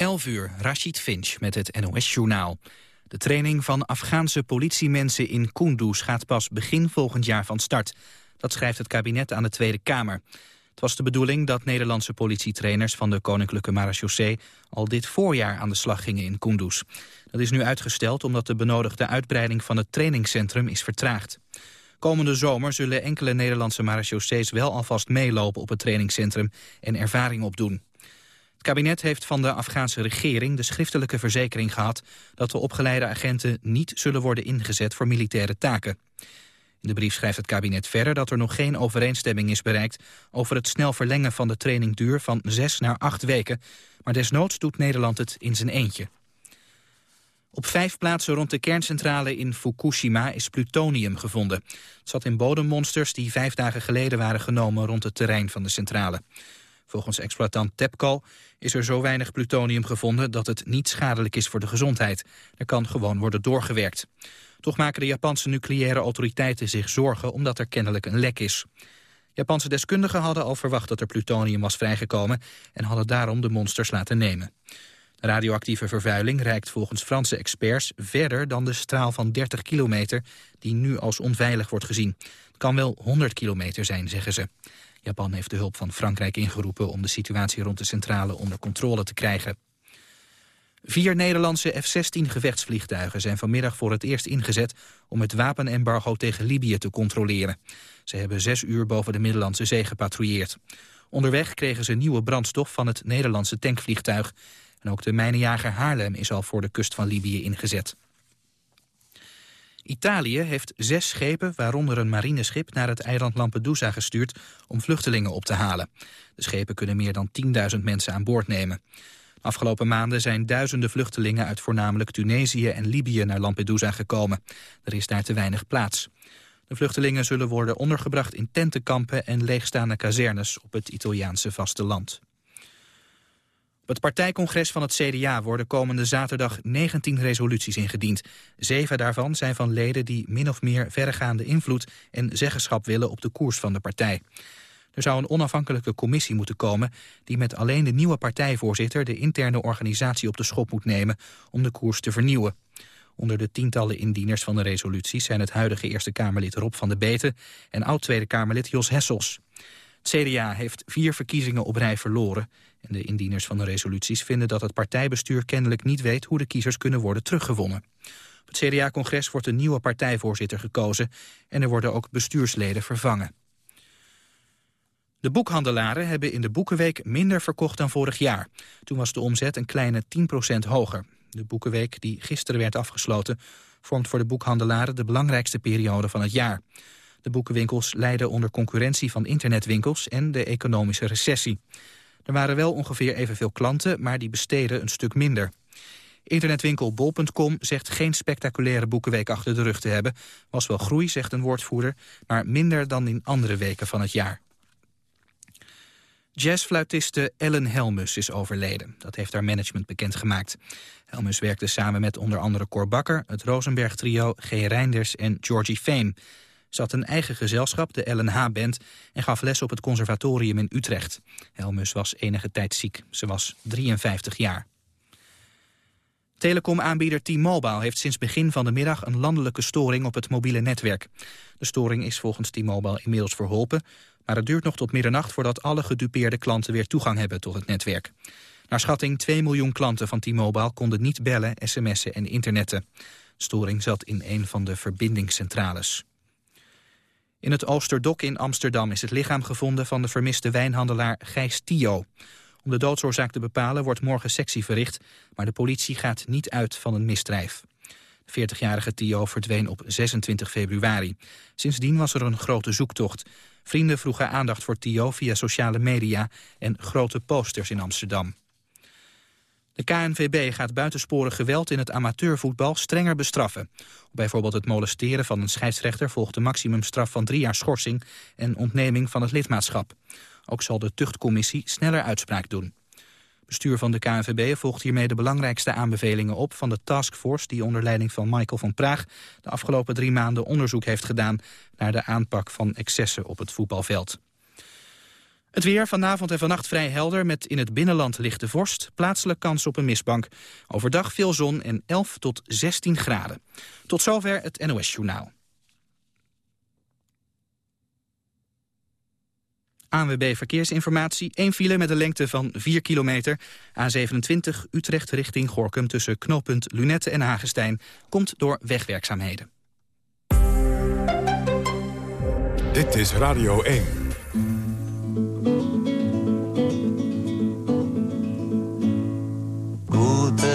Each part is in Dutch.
11 uur, Rashid Finch met het NOS-journaal. De training van Afghaanse politiemensen in Kunduz gaat pas begin volgend jaar van start. Dat schrijft het kabinet aan de Tweede Kamer. Het was de bedoeling dat Nederlandse politietrainers van de Koninklijke Marechaussee al dit voorjaar aan de slag gingen in Kunduz. Dat is nu uitgesteld omdat de benodigde uitbreiding van het trainingscentrum is vertraagd. Komende zomer zullen enkele Nederlandse marechaussees wel alvast meelopen op het trainingscentrum en ervaring opdoen. Het kabinet heeft van de Afghaanse regering de schriftelijke verzekering gehad dat de opgeleide agenten niet zullen worden ingezet voor militaire taken. In de brief schrijft het kabinet verder dat er nog geen overeenstemming is bereikt over het snel verlengen van de trainingduur van zes naar acht weken, maar desnoods doet Nederland het in zijn eentje. Op vijf plaatsen rond de kerncentrale in Fukushima is plutonium gevonden. Het zat in bodemmonsters die vijf dagen geleden waren genomen rond het terrein van de centrale. Volgens exploitant TEPCO is er zo weinig plutonium gevonden dat het niet schadelijk is voor de gezondheid. Er kan gewoon worden doorgewerkt. Toch maken de Japanse nucleaire autoriteiten zich zorgen omdat er kennelijk een lek is. Japanse deskundigen hadden al verwacht dat er plutonium was vrijgekomen en hadden daarom de monsters laten nemen. De radioactieve vervuiling reikt volgens Franse experts verder dan de straal van 30 kilometer die nu als onveilig wordt gezien. Het kan wel 100 kilometer zijn, zeggen ze. Japan heeft de hulp van Frankrijk ingeroepen om de situatie rond de centrale onder controle te krijgen. Vier Nederlandse F-16 gevechtsvliegtuigen zijn vanmiddag voor het eerst ingezet om het wapenembargo tegen Libië te controleren. Ze hebben zes uur boven de Middellandse Zee gepatrouilleerd. Onderweg kregen ze nieuwe brandstof van het Nederlandse tankvliegtuig. En ook de mijnenjager Haarlem is al voor de kust van Libië ingezet. Italië heeft zes schepen, waaronder een marineschip, naar het eiland Lampedusa gestuurd om vluchtelingen op te halen. De schepen kunnen meer dan 10.000 mensen aan boord nemen. Afgelopen maanden zijn duizenden vluchtelingen uit voornamelijk Tunesië en Libië naar Lampedusa gekomen. Er is daar te weinig plaats. De vluchtelingen zullen worden ondergebracht in tentenkampen en leegstaande kazernes op het Italiaanse vasteland. Het partijcongres van het CDA worden komende zaterdag 19 resoluties ingediend. Zeven daarvan zijn van leden die min of meer verregaande invloed en zeggenschap willen op de koers van de partij. Er zou een onafhankelijke commissie moeten komen die met alleen de nieuwe partijvoorzitter de interne organisatie op de schop moet nemen om de koers te vernieuwen. Onder de tientallen indieners van de resoluties zijn het huidige Eerste Kamerlid Rob van der Beten en oud-Tweede Kamerlid Jos Hessels. Het CDA heeft vier verkiezingen op rij verloren. En de indieners van de resoluties vinden dat het partijbestuur kennelijk niet weet hoe de kiezers kunnen worden teruggewonnen. Op het CDA-congres wordt een nieuwe partijvoorzitter gekozen en er worden ook bestuursleden vervangen. De boekhandelaren hebben in de Boekenweek minder verkocht dan vorig jaar. Toen was de omzet een kleine 10% hoger. De Boekenweek, die gisteren werd afgesloten, vormt voor de boekhandelaren de belangrijkste periode van het jaar. De boekenwinkels lijden onder concurrentie van internetwinkels en de economische recessie. Er waren wel ongeveer evenveel klanten, maar die besteden een stuk minder. Internetwinkel bol.com zegt geen spectaculaire boekenweek achter de rug te hebben. Was wel groei, zegt een woordvoerder, maar minder dan in andere weken van het jaar. Jazzfluitiste Ellen Helmus is overleden. Dat heeft haar management bekendgemaakt. Helmus werkte samen met onder andere Cor Bakker, het Rosenberg-trio, G. Reinders en Georgie Fame. Had een eigen gezelschap, de LNH-band, en gaf les op het conservatorium in Utrecht. Helmus was enige tijd ziek. Ze was 53 jaar. Telecomaanbieder T-Mobile heeft sinds begin van de middag een landelijke storing op het mobiele netwerk. De storing is volgens T-Mobile inmiddels verholpen, maar het duurt nog tot middernacht voordat alle gedupeerde klanten weer toegang hebben tot het netwerk. Naar schatting 2 miljoen klanten van T-Mobile konden niet bellen, sms'en en internetten. Storing zat in een van de verbindingscentrales. In het Oosterdok in Amsterdam is het lichaam gevonden van de vermiste wijnhandelaar Gijs Tio. Om de doodsoorzaak te bepalen wordt morgen sectie verricht, maar de politie gaat niet uit van een misdrijf. De 40-jarige Tio verdween op 26 februari. Sindsdien was er een grote zoektocht. Vrienden vroegen aandacht voor Tio via sociale media en grote posters in Amsterdam. De KNVB gaat buitensporig geweld in het amateurvoetbal strenger bestraffen. bijvoorbeeld het molesteren van een scheidsrechter volgt de maximumstraf van drie jaar schorsing en ontneming van het lidmaatschap. Ook zal de tuchtcommissie sneller uitspraak doen. Bestuur van de KNVB volgt hiermee de belangrijkste aanbevelingen op van de taskforce die onder leiding van Michael van Praag de afgelopen drie maanden onderzoek heeft gedaan naar de aanpak van excessen op het voetbalveld. Het weer vanavond en vannacht vrij helder met in het binnenland lichte vorst. Plaatselijk kans op een mistbank. Overdag veel zon en 11 tot 16 graden. Tot zover het NOS Journaal. ANWB Verkeersinformatie. Eén file met een lengte van 4 kilometer. A27 Utrecht richting Gorkum tussen knooppunt Lunette en Hagestein. Komt door wegwerkzaamheden. Dit is Radio 1.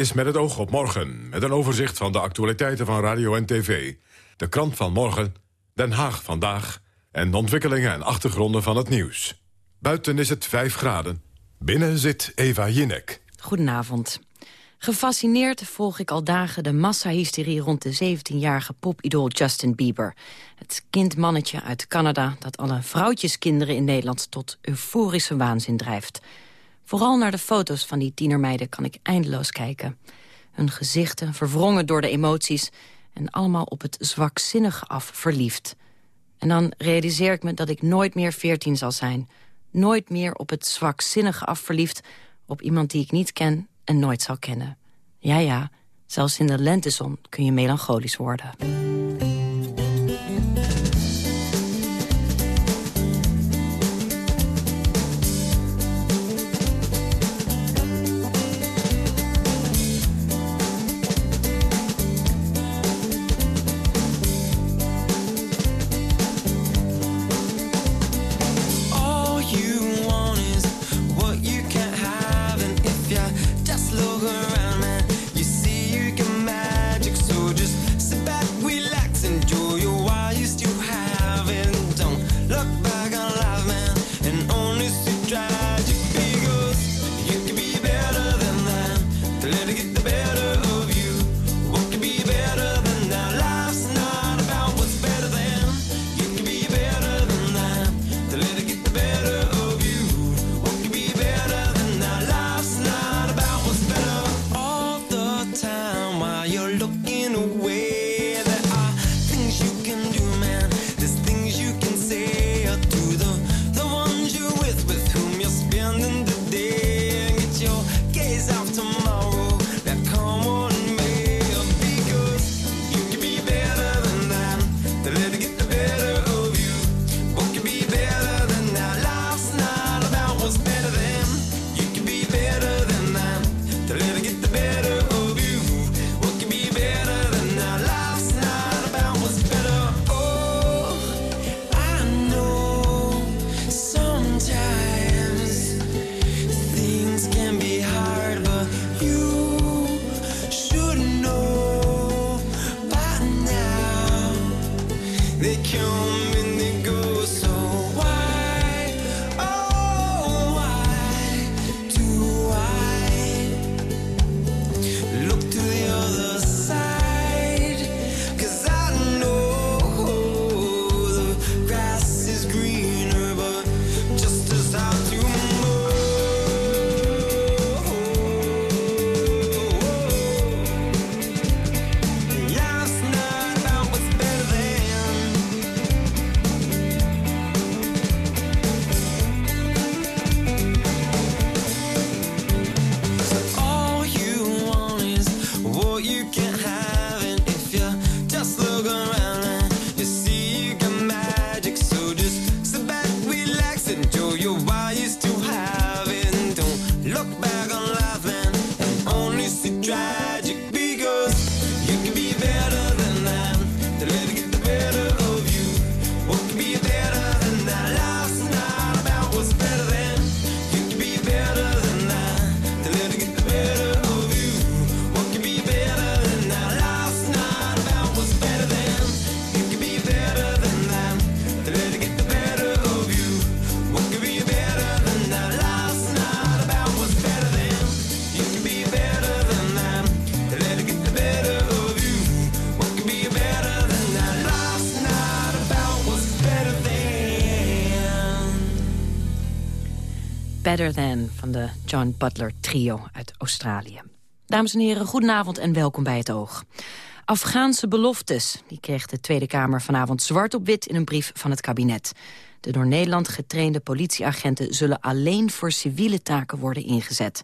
Is met het oog op morgen, met een overzicht van de actualiteiten van radio en tv. De krant van morgen, Den Haag vandaag... en de ontwikkelingen en achtergronden van het nieuws. Buiten is het 5 graden. Binnen zit Eva Jinek. Goedenavond. Gefascineerd volg ik al dagen de massahysterie rond de 17-jarige popidool Justin Bieber. Het kindmannetje uit Canada dat alle vrouwtjeskinderen in Nederland tot euforische waanzin drijft. Vooral naar de foto's van die tienermeiden kan ik eindeloos kijken. Hun gezichten verwrongen door de emoties... en allemaal op het zwakzinnige af verliefd. En dan realiseer ik me dat ik nooit meer veertien zal zijn. Nooit meer op het zwakzinnige af verliefd... op iemand die ik niet ken en nooit zal kennen. Ja, ja, zelfs in de lentezon kun je melancholisch worden. drive. John Butler Trio uit Australië. Dames en heren, goedenavond en welkom bij het Oog. Afghaanse beloftes, die kreeg de Tweede Kamer vanavond zwart op wit in een brief van het kabinet. De door Nederland getrainde politieagenten zullen alleen voor civiele taken worden ingezet.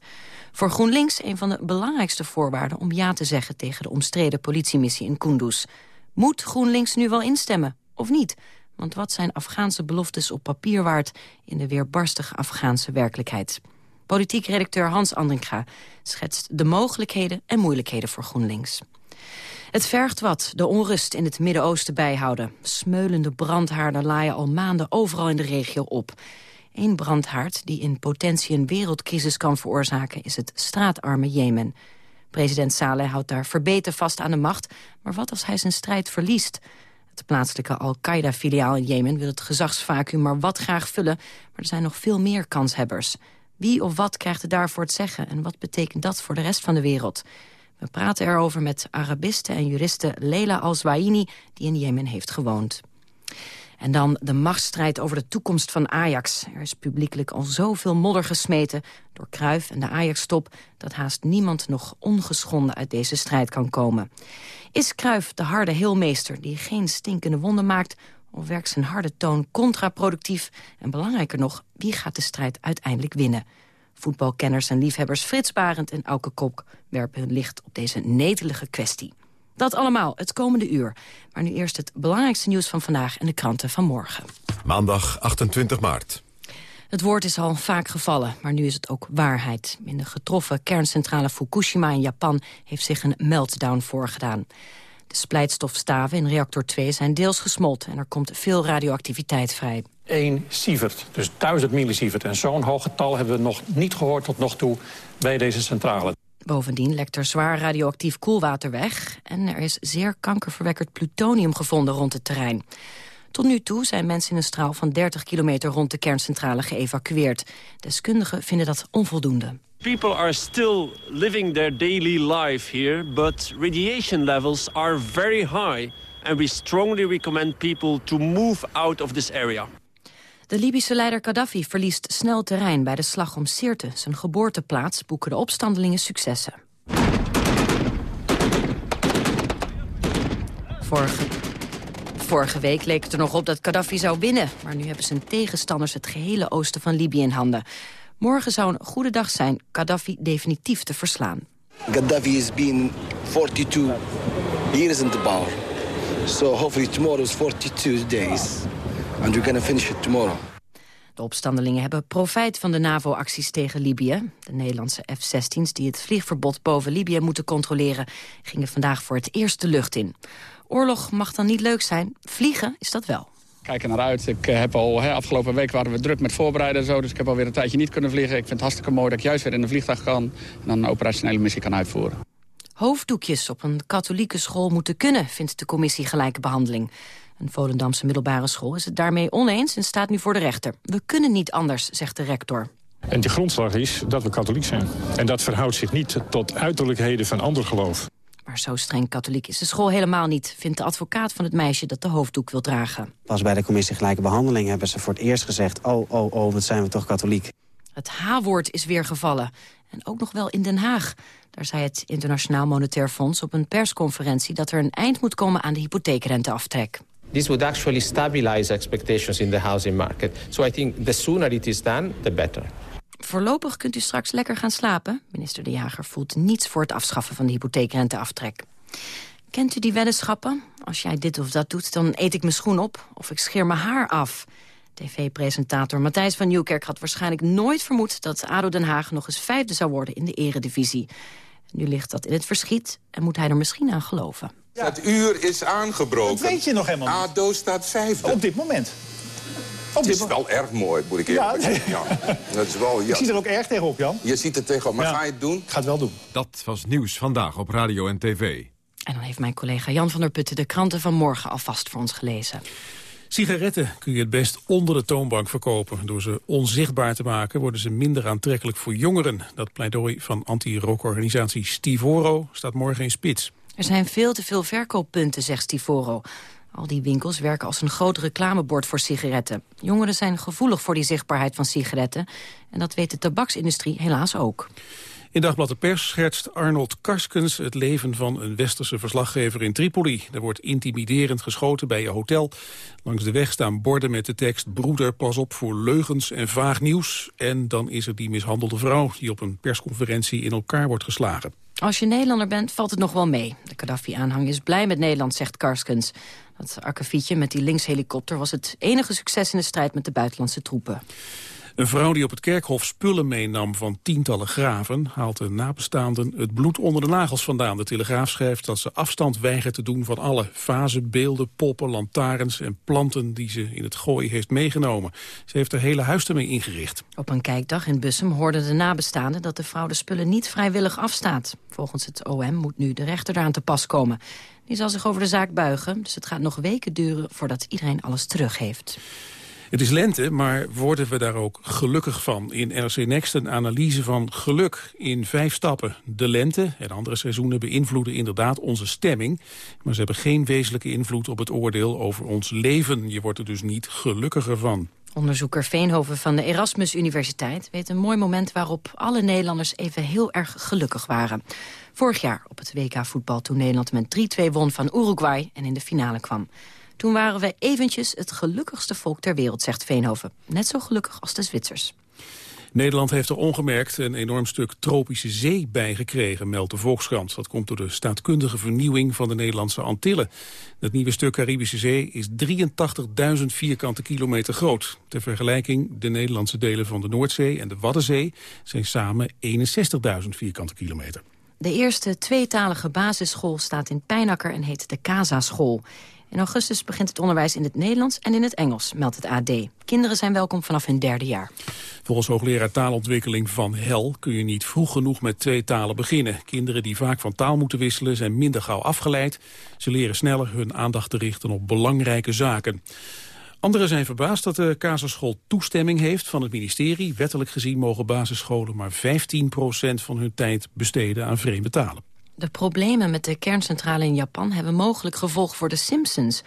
Voor GroenLinks een van de belangrijkste voorwaarden om ja te zeggen tegen de omstreden politiemissie in Kunduz. Moet GroenLinks nu wel instemmen, of niet? Want wat zijn Afghaanse beloftes op papier waard in de weerbarstige Afghaanse werkelijkheid? Politiek redacteur Hans Andringa schetst de mogelijkheden en moeilijkheden voor GroenLinks. Het vergt wat, de onrust in het Midden-Oosten bijhouden. Smeulende brandhaarden laaien al maanden overal in de regio op. Eén brandhaard die in potentie een wereldcrisis kan veroorzaken... is het straatarme Jemen. President Saleh houdt daar verbeten vast aan de macht. Maar wat als hij zijn strijd verliest? Het plaatselijke Al-Qaeda-filiaal in Jemen wil het gezagsvacuum maar wat graag vullen. Maar er zijn nog veel meer kanshebbers. Wie of wat krijgt er daarvoor het zeggen? En wat betekent dat voor de rest van de wereld? We praten erover met Arabiste en juriste Leila Al-Zwaini... die in Jemen heeft gewoond. En dan de machtsstrijd over de toekomst van Ajax. Er is publiekelijk al zoveel modder gesmeten door Kruif en de Ajax-top... dat haast niemand nog ongeschonden uit deze strijd kan komen. Is Kruif de harde heelmeester die geen stinkende wonden maakt... of werkt zijn harde toon contraproductief? En belangrijker nog, wie gaat de strijd uiteindelijk winnen? Voetbalkenners en liefhebbers Frits Barend en Auke Kok... werpen hun licht op deze netelige kwestie. Dat allemaal het komende uur. Maar nu eerst het belangrijkste nieuws van vandaag en de kranten van morgen. Maandag 28 maart. Het woord is al vaak gevallen, maar nu is het ook waarheid. In de getroffen kerncentrale Fukushima in Japan heeft zich een meltdown voorgedaan. De splijtstofstaven in reactor 2 zijn deels gesmolten... en er komt veel radioactiviteit vrij. 1 sievert, dus 1000 millisievert. En zo'n hoog getal hebben we nog niet gehoord tot nog toe bij deze centrale. Bovendien lekt er zwaar radioactief koelwater weg... en er is zeer kankerverwekkerd plutonium gevonden rond het terrein. Tot nu toe zijn mensen in een straal van 30 kilometer rond de kerncentrale geëvacueerd. Deskundigen vinden dat onvoldoende. People are still living their daily life here, but radiation levels are very high. And we strongly recommend people to move out of this area. De Libische leider Gaddafi verliest snel terrein bij de slag om Sirte. Zijn geboorteplaats boeken de opstandelingen successen. Vorige, vorige week leek het er nog op dat Gaddafi zou winnen. Maar nu hebben zijn tegenstanders het gehele oosten van Libië in handen. Morgen zou een goede dag zijn Gaddafi definitief te verslaan. Gaddafi has been 42 years in the power. So hopefully tomorrow is 42 days. And we're to finish it tomorrow. De opstandelingen hebben profijt van de NAVO-acties tegen Libië. De Nederlandse F-16's die het vliegverbod boven Libië moeten controleren... gingen vandaag voor het eerst de lucht in. Oorlog mag dan niet leuk zijn. Vliegen is dat wel. Kijk er naar uit. Ik eh, heb al, hè, afgelopen week waren we druk met voorbereiden en zo. Dus ik heb alweer een tijdje niet kunnen vliegen. Ik vind het hartstikke mooi dat ik juist weer in een vliegtuig kan... en dan een operationele missie kan uitvoeren. Hoofddoekjes op een katholieke school moeten kunnen, vindt de commissie Gelijke Behandeling. Een Volendamse middelbare school is het daarmee oneens en staat nu voor de rechter. We kunnen niet anders, zegt de rector. En de grondslag is dat we katholiek zijn. En dat verhoudt zich niet tot uiterlijkheden van ander geloof. Maar zo streng katholiek is de school helemaal niet... vindt de advocaat van het meisje dat de hoofddoek wil dragen. Pas bij de commissie Gelijke Behandeling hebben ze voor het eerst gezegd... oh, oh, oh, wat zijn we toch katholiek. Het H-woord is weer gevallen. En ook nog wel in Den Haag. Daar zei het Internationaal Monetair Fonds op een persconferentie... dat er een eind moet komen aan de hypotheekrenteaftrek. This would actually stabilize expectations in the housing market. So I think the sooner it is done, the better. Voorlopig kunt u straks lekker gaan slapen. Minister De Jager voelt niets voor het afschaffen van de hypotheekrenteaftrek. Kent u die weddenschappen? Als jij dit of dat doet, dan eet ik mijn schoen op of ik scheer mijn haar af. TV-presentator Matthijs van Nieuwkerk had waarschijnlijk nooit vermoed... dat ADO Den Haag nog eens vijfde zou worden in de eredivisie. Nu ligt dat in het verschiet en moet hij er misschien aan geloven. Ja. Het uur is aangebroken. Dat weet je nog helemaal niet. ADO staat vijfde. Op dit moment. Op het is wel erg mooi, moet ik eerlijk ja. zeggen. Ja. Dat is wel, ja. Je ziet er ook erg tegenop, Jan. Je ziet er tegenop, maar ga je het doen? Ik ga het wel doen. Dat was Nieuws Vandaag op Radio en TV. En dan heeft mijn collega Jan van der Putten de kranten van morgen alvast voor ons gelezen. Sigaretten kun je het best onder de toonbank verkopen. Door ze onzichtbaar te maken worden ze minder aantrekkelijk voor jongeren. Dat pleidooi van anti-rookorganisatie Stivoro staat morgen in spits. Er zijn veel te veel verkooppunten, zegt Stivoro. Al die winkels werken als een groot reclamebord voor sigaretten. Jongeren zijn gevoelig voor die zichtbaarheid van sigaretten. En dat weet de tabaksindustrie helaas ook. In Dagblad de Pers schetst Arnold Karskens het leven van een westerse verslaggever in Tripoli. Er wordt intimiderend geschoten bij je hotel. Langs de weg staan borden met de tekst broeder pas op voor leugens en vaag nieuws. En dan is er die mishandelde vrouw die op een persconferentie in elkaar wordt geslagen. Als je Nederlander bent, valt het nog wel mee. De Gaddafi-aanhang is blij met Nederland, zegt Karskens. Dat akkefietje met die linkshelikopter was het enige succes in de strijd met de buitenlandse troepen. Een vrouw die op het kerkhof spullen meenam van tientallen graven... haalt de nabestaanden het bloed onder de nagels vandaan. De Telegraaf schrijft dat ze afstand weigert te doen van alle vazen, beelden, poppen, lantaarns en planten die ze in het gooi heeft meegenomen. Ze heeft haar hele huis ermee ingericht. Op een kijkdag in Bussum hoorden de nabestaanden dat de vrouw de spullen niet vrijwillig afstaat. Volgens het OM moet nu de rechter eraan te pas komen. Die zal zich over de zaak buigen, dus het gaat nog weken duren voordat iedereen alles terug heeft. Het is lente, maar worden we daar ook gelukkig van? In NRC Next een analyse van geluk in vijf stappen. De lente en andere seizoenen beïnvloeden inderdaad onze stemming... maar ze hebben geen wezenlijke invloed op het oordeel over ons leven. Je wordt er dus niet gelukkiger van. Onderzoeker Veenhoven van de Erasmus Universiteit weet een mooi moment waarop alle Nederlanders even heel erg gelukkig waren. Vorig jaar op het WK voetbal toen Nederland met 3-2 won van Uruguay en in de finale kwam. Toen waren we eventjes het gelukkigste volk ter wereld, zegt Veenhoven. Net zo gelukkig als de Zwitsers. Nederland heeft er ongemerkt een enorm stuk tropische zee bij gekregen, meldt de Volkskrant. Dat komt door de staatkundige vernieuwing van de Nederlandse Antillen. Het nieuwe stuk Caribische Zee is 83.000 vierkante kilometer groot. Ter vergelijking, de Nederlandse delen van de Noordzee en de Waddenzee zijn samen 61.000 vierkante kilometer. De eerste tweetalige basisschool staat in Pijnakker en heet de Casa School. In augustus begint het onderwijs in het Nederlands en in het Engels, meldt het AD. Kinderen zijn welkom vanaf hun derde jaar. Volgens hoogleraar taalontwikkeling Van Hel kun je niet vroeg genoeg met twee talen beginnen. Kinderen die vaak van taal moeten wisselen zijn minder gauw afgeleid. Ze leren sneller hun aandacht te richten op belangrijke zaken. Anderen zijn verbaasd dat de Kazaschool toestemming heeft van het ministerie. Wettelijk gezien mogen basisscholen maar 15% van hun tijd besteden aan vreemde talen. De problemen met de kerncentrale in Japan hebben mogelijk gevolg voor de Simpsons.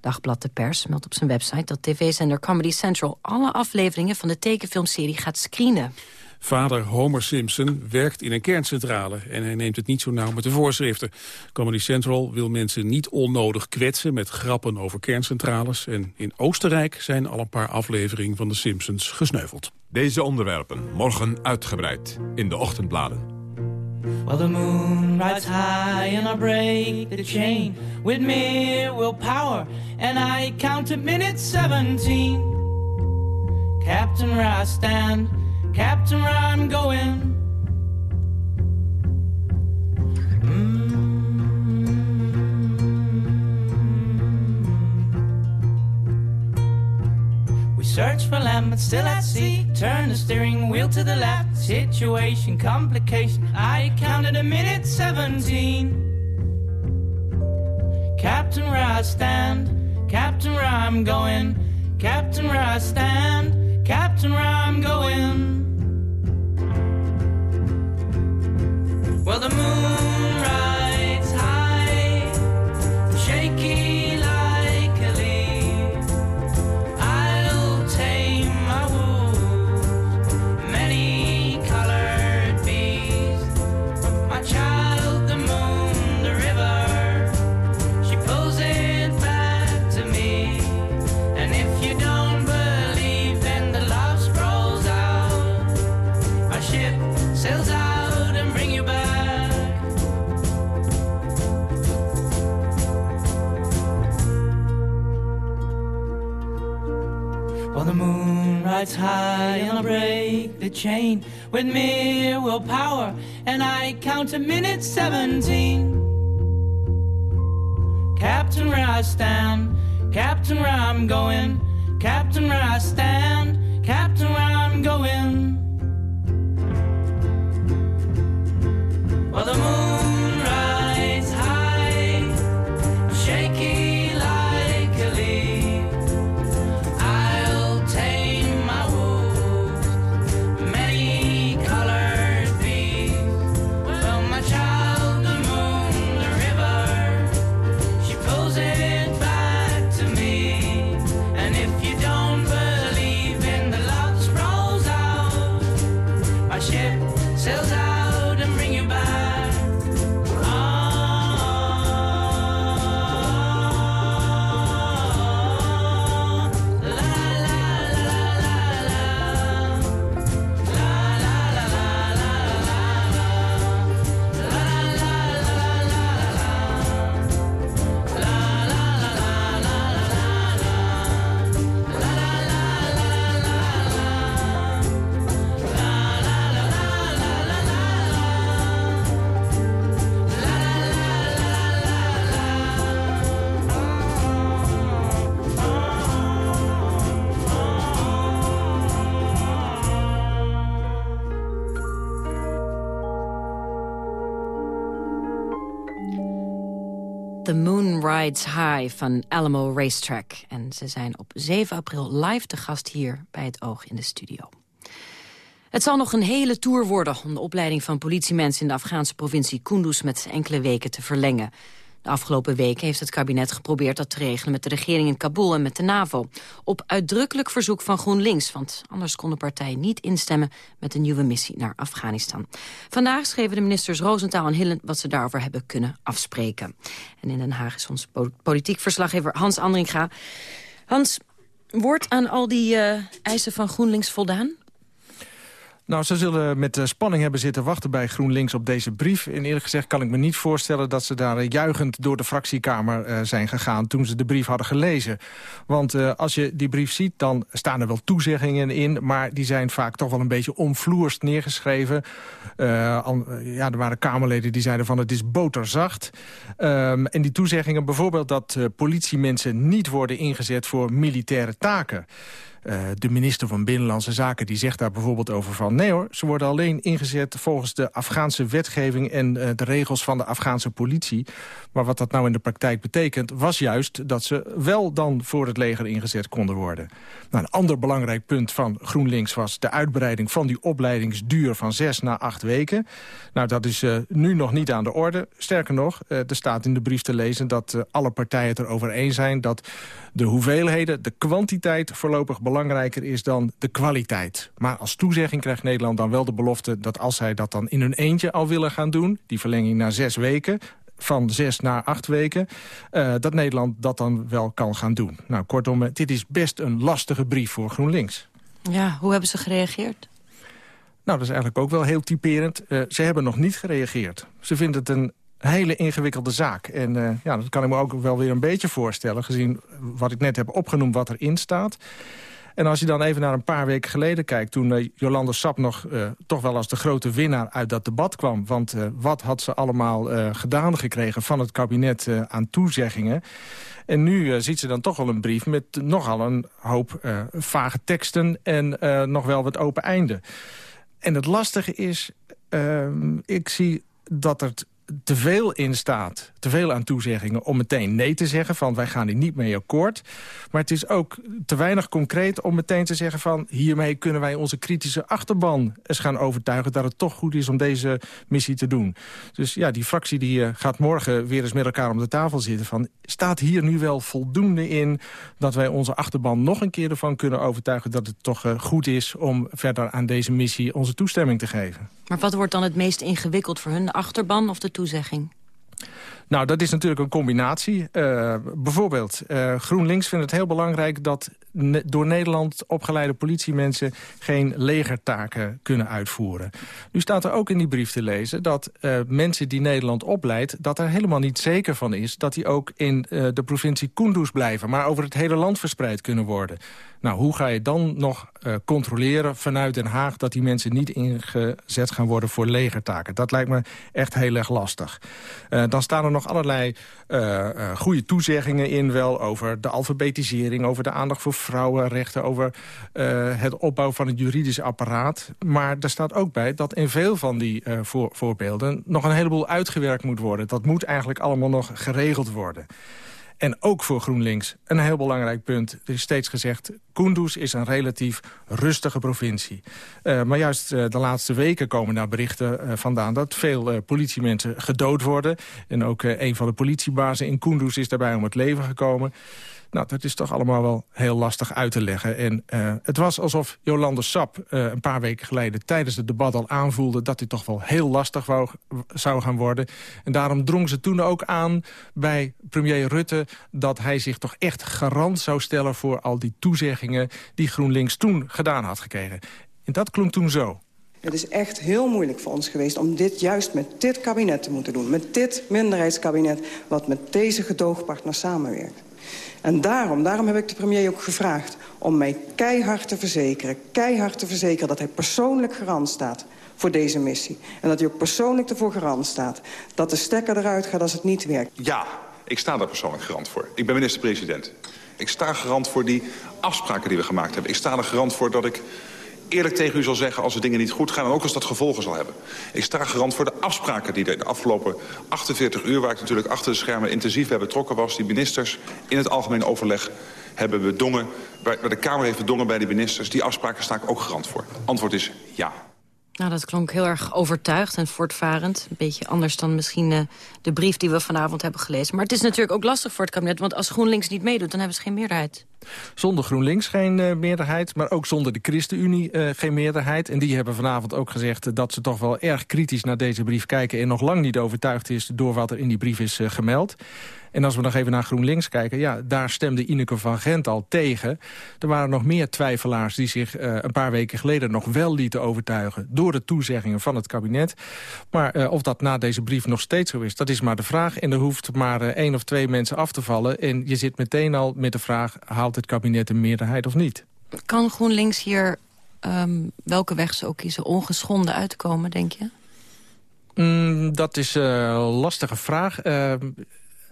Dagblad De Pers meldt op zijn website dat tv-zender Comedy Central... alle afleveringen van de tekenfilmserie gaat screenen. Vader Homer Simpson werkt in een kerncentrale en hij neemt het niet zo nauw met de voorschriften. Comedy Central wil mensen niet onnodig kwetsen met grappen over kerncentrales. En in Oostenrijk zijn al een paar afleveringen van de Simpsons gesneuveld. Deze onderwerpen morgen uitgebreid in de ochtendbladen. Well, the moon rides high and I break the chain with mere willpower, and I count to minute 17. Captain, where I stand, Captain, where I'm going. Mm. Search for land, but still at sea. Turn the steering wheel to the left. Situation, complication. I counted a minute 17. Captain, I stand. Captain, where I'm going. Captain, I stand. With mere willpower and I count to minute 17. The Moon Rides High van Alamo Racetrack. En ze zijn op 7 april live te gast hier bij het Oog in de studio. Het zal nog een hele tour worden om de opleiding van politiemensen in de Afghaanse provincie Kunduz met enkele weken te verlengen. De afgelopen weken heeft het kabinet geprobeerd dat te regelen met de regering in Kabul en met de NAVO. Op uitdrukkelijk verzoek van GroenLinks, want anders kon de niet instemmen met een nieuwe missie naar Afghanistan. Vandaag schreven de ministers Roosentaal en Hillen wat ze daarover hebben kunnen afspreken. En in Den Haag is ons politiek verslaggever Hans Andringa. Hans, wordt aan al die uh, eisen van GroenLinks voldaan? Nou, ze zullen met spanning hebben zitten wachten bij GroenLinks op deze brief. En eerlijk gezegd kan ik me niet voorstellen dat ze daar juichend door de fractiekamer uh, zijn gegaan toen ze de brief hadden gelezen. Want als je die brief ziet, dan staan er wel toezeggingen in, maar die zijn vaak toch wel een beetje omvloerst neergeschreven. Ja, er waren Kamerleden die zeiden van het is boterzacht. Um, en die toezeggingen bijvoorbeeld dat politiemensen niet worden ingezet voor militaire taken. Uh, de minister van Binnenlandse Zaken die zegt daar bijvoorbeeld over van... nee hoor, ze worden alleen ingezet volgens de Afghaanse wetgeving... en uh, de regels van de Afghaanse politie. Maar wat dat nou in de praktijk betekent... was juist dat ze wel dan voor het leger ingezet konden worden. Nou, een ander belangrijk punt van GroenLinks was... de uitbreiding van die opleidingsduur van zes naar acht weken. Nou, dat is uh, nu nog niet aan de orde. Sterker nog, er staat in de brief te lezen... dat alle partijen het erover eens zijn dat de hoeveelheden, de kwantiteit voorlopig belangrijker is dan de kwaliteit. Maar als toezegging krijgt Nederland dan wel de belofte... dat als zij dat dan in hun eentje al willen gaan doen... die verlenging naar zes weken van zes naar acht weken... Uh, dat Nederland dat dan wel kan gaan doen. Nou, kortom, dit is best een lastige brief voor GroenLinks. Ja, hoe hebben ze gereageerd? Nou, dat is eigenlijk ook wel heel typerend. Uh, ze hebben nog niet gereageerd. Ze vinden het een hele ingewikkelde zaak. En uh, ja, dat kan ik me ook wel weer een beetje voorstellen... gezien wat ik net heb opgenoemd wat erin staat. En als je dan even naar een paar weken geleden kijkt... toen uh, Jolande Sap nog uh, toch wel als de grote winnaar uit dat debat kwam. Want uh, wat had ze allemaal gedaan gekregen van het kabinet aan toezeggingen. En nu ziet ze dan toch wel een brief met nogal een hoop vage teksten... en nog wel wat open einden. En het lastige is, ehm, ik zie dat er te veel in staat, te veel aan toezeggingen... om meteen nee te zeggen van wij gaan hier niet mee akkoord. Maar het is ook te weinig concreet om meteen te zeggen van... hiermee kunnen wij onze kritische achterban eens gaan overtuigen... dat het toch goed is om deze missie te doen. Dus ja, die fractie die uh, gaat morgen weer eens met elkaar om de tafel zitten... van staat hier nu wel voldoende in dat wij onze achterban nog een keer ervan kunnen overtuigen... dat het toch uh, goed is om verder aan deze missie onze toestemming te geven. Maar wat wordt dan het meest ingewikkeld voor hun, de achterban of de toezegging? Nou, dat is natuurlijk een combinatie. Uh, bijvoorbeeld, uh, GroenLinks vindt het heel belangrijk... dat door Nederland opgeleide politiemensen... geen legertaken kunnen uitvoeren. Nu staat er ook in die brief te lezen... dat uh, mensen die Nederland opleidt... dat er helemaal niet zeker van is... dat die ook in de provincie Kunduz blijven... maar over het hele land verspreid kunnen worden. Nou, hoe ga je dan nog controleren vanuit Den Haag... dat die mensen niet ingezet gaan worden voor legertaken? Dat lijkt me echt heel erg lastig. Dan staan er nog allerlei uh, goede toezeggingen in wel... over de alfabetisering, over de aandacht voor vrouwenrechten... over het opbouwen van het juridische apparaat. Maar er staat ook bij dat in veel van die voor voorbeelden... nog een heleboel uitgewerkt moet worden. Dat moet eigenlijk allemaal nog geregeld worden. En ook voor GroenLinks een heel belangrijk punt. Er is steeds gezegd, Kunduz is een relatief rustige provincie. Uh, maar juist uh, de laatste weken komen daar berichten uh, vandaan... dat veel politiemensen gedood worden. En ook een van de politiebazen in Kunduz is daarbij om het leven gekomen. Nou, dat is toch allemaal wel heel lastig uit te leggen. En uh, het was alsof Jolande Sap uh, een paar weken geleden tijdens het debat al aanvoelde... dat dit toch wel heel lastig wou, zou gaan worden. En daarom drong ze toen ook aan bij premier Rutte... dat hij zich toch echt garant zou stellen voor al die toezeggingen... die GroenLinks toen gedaan had gekregen. En dat klonk toen zo. Het is echt heel moeilijk voor ons geweest om dit juist met dit kabinet te moeten doen. Met dit minderheidskabinet wat met deze gedoogpartners samenwerkt. En daarom, daarom heb ik de premier ook gevraagd om mij keihard te verzekeren... keihard te verzekeren dat hij persoonlijk garant staat voor deze missie. En dat hij ook persoonlijk ervoor garant staat. Dat de stekker eruit gaat als het niet werkt. Ja, ik sta daar persoonlijk garant voor. Ik ben minister-president. Ik sta garant voor die afspraken die we gemaakt hebben. Ik sta er garant voor dat ik eerlijk tegen u zal zeggen als de dingen niet goed gaan... en ook als dat gevolgen zal hebben. Ik sta garant voor de afspraken die de afgelopen 48 uur... waar ik natuurlijk achter de schermen intensief bij betrokken was... die ministers in het algemeen overleg hebben bedongen... waar de Kamer heeft bedongen bij de ministers. Die afspraken sta ik ook garant voor. Antwoord is ja. Nou, dat klonk heel erg overtuigd en voortvarend. Een beetje anders dan misschien uh, de brief die we vanavond hebben gelezen. Maar het is natuurlijk ook lastig voor het kabinet... want als GroenLinks niet meedoet, dan hebben ze geen meerderheid. Zonder GroenLinks geen uh, meerderheid, maar ook zonder de ChristenUnie uh, geen meerderheid. En die hebben vanavond ook gezegd dat ze toch wel erg kritisch naar deze brief kijken... en nog lang niet overtuigd is door wat er in die brief is gemeld. En als we nog even naar GroenLinks kijken... ja, daar stemde Ineke van Gent al tegen. Er waren nog meer twijfelaars die zich uh, een paar weken geleden... nog wel lieten overtuigen door de toezeggingen van het kabinet. Maar uh, of dat na deze brief nog steeds zo is, dat is maar de vraag. En er hoeft maar uh, één of twee mensen af te vallen. En je zit meteen al met de vraag... haalt het kabinet een meerderheid of niet? Kan GroenLinks hier, um, welke weg ze ook kiezen... ongeschonden uitkomen, denk je? Mm, dat is een lastige vraag. Uh,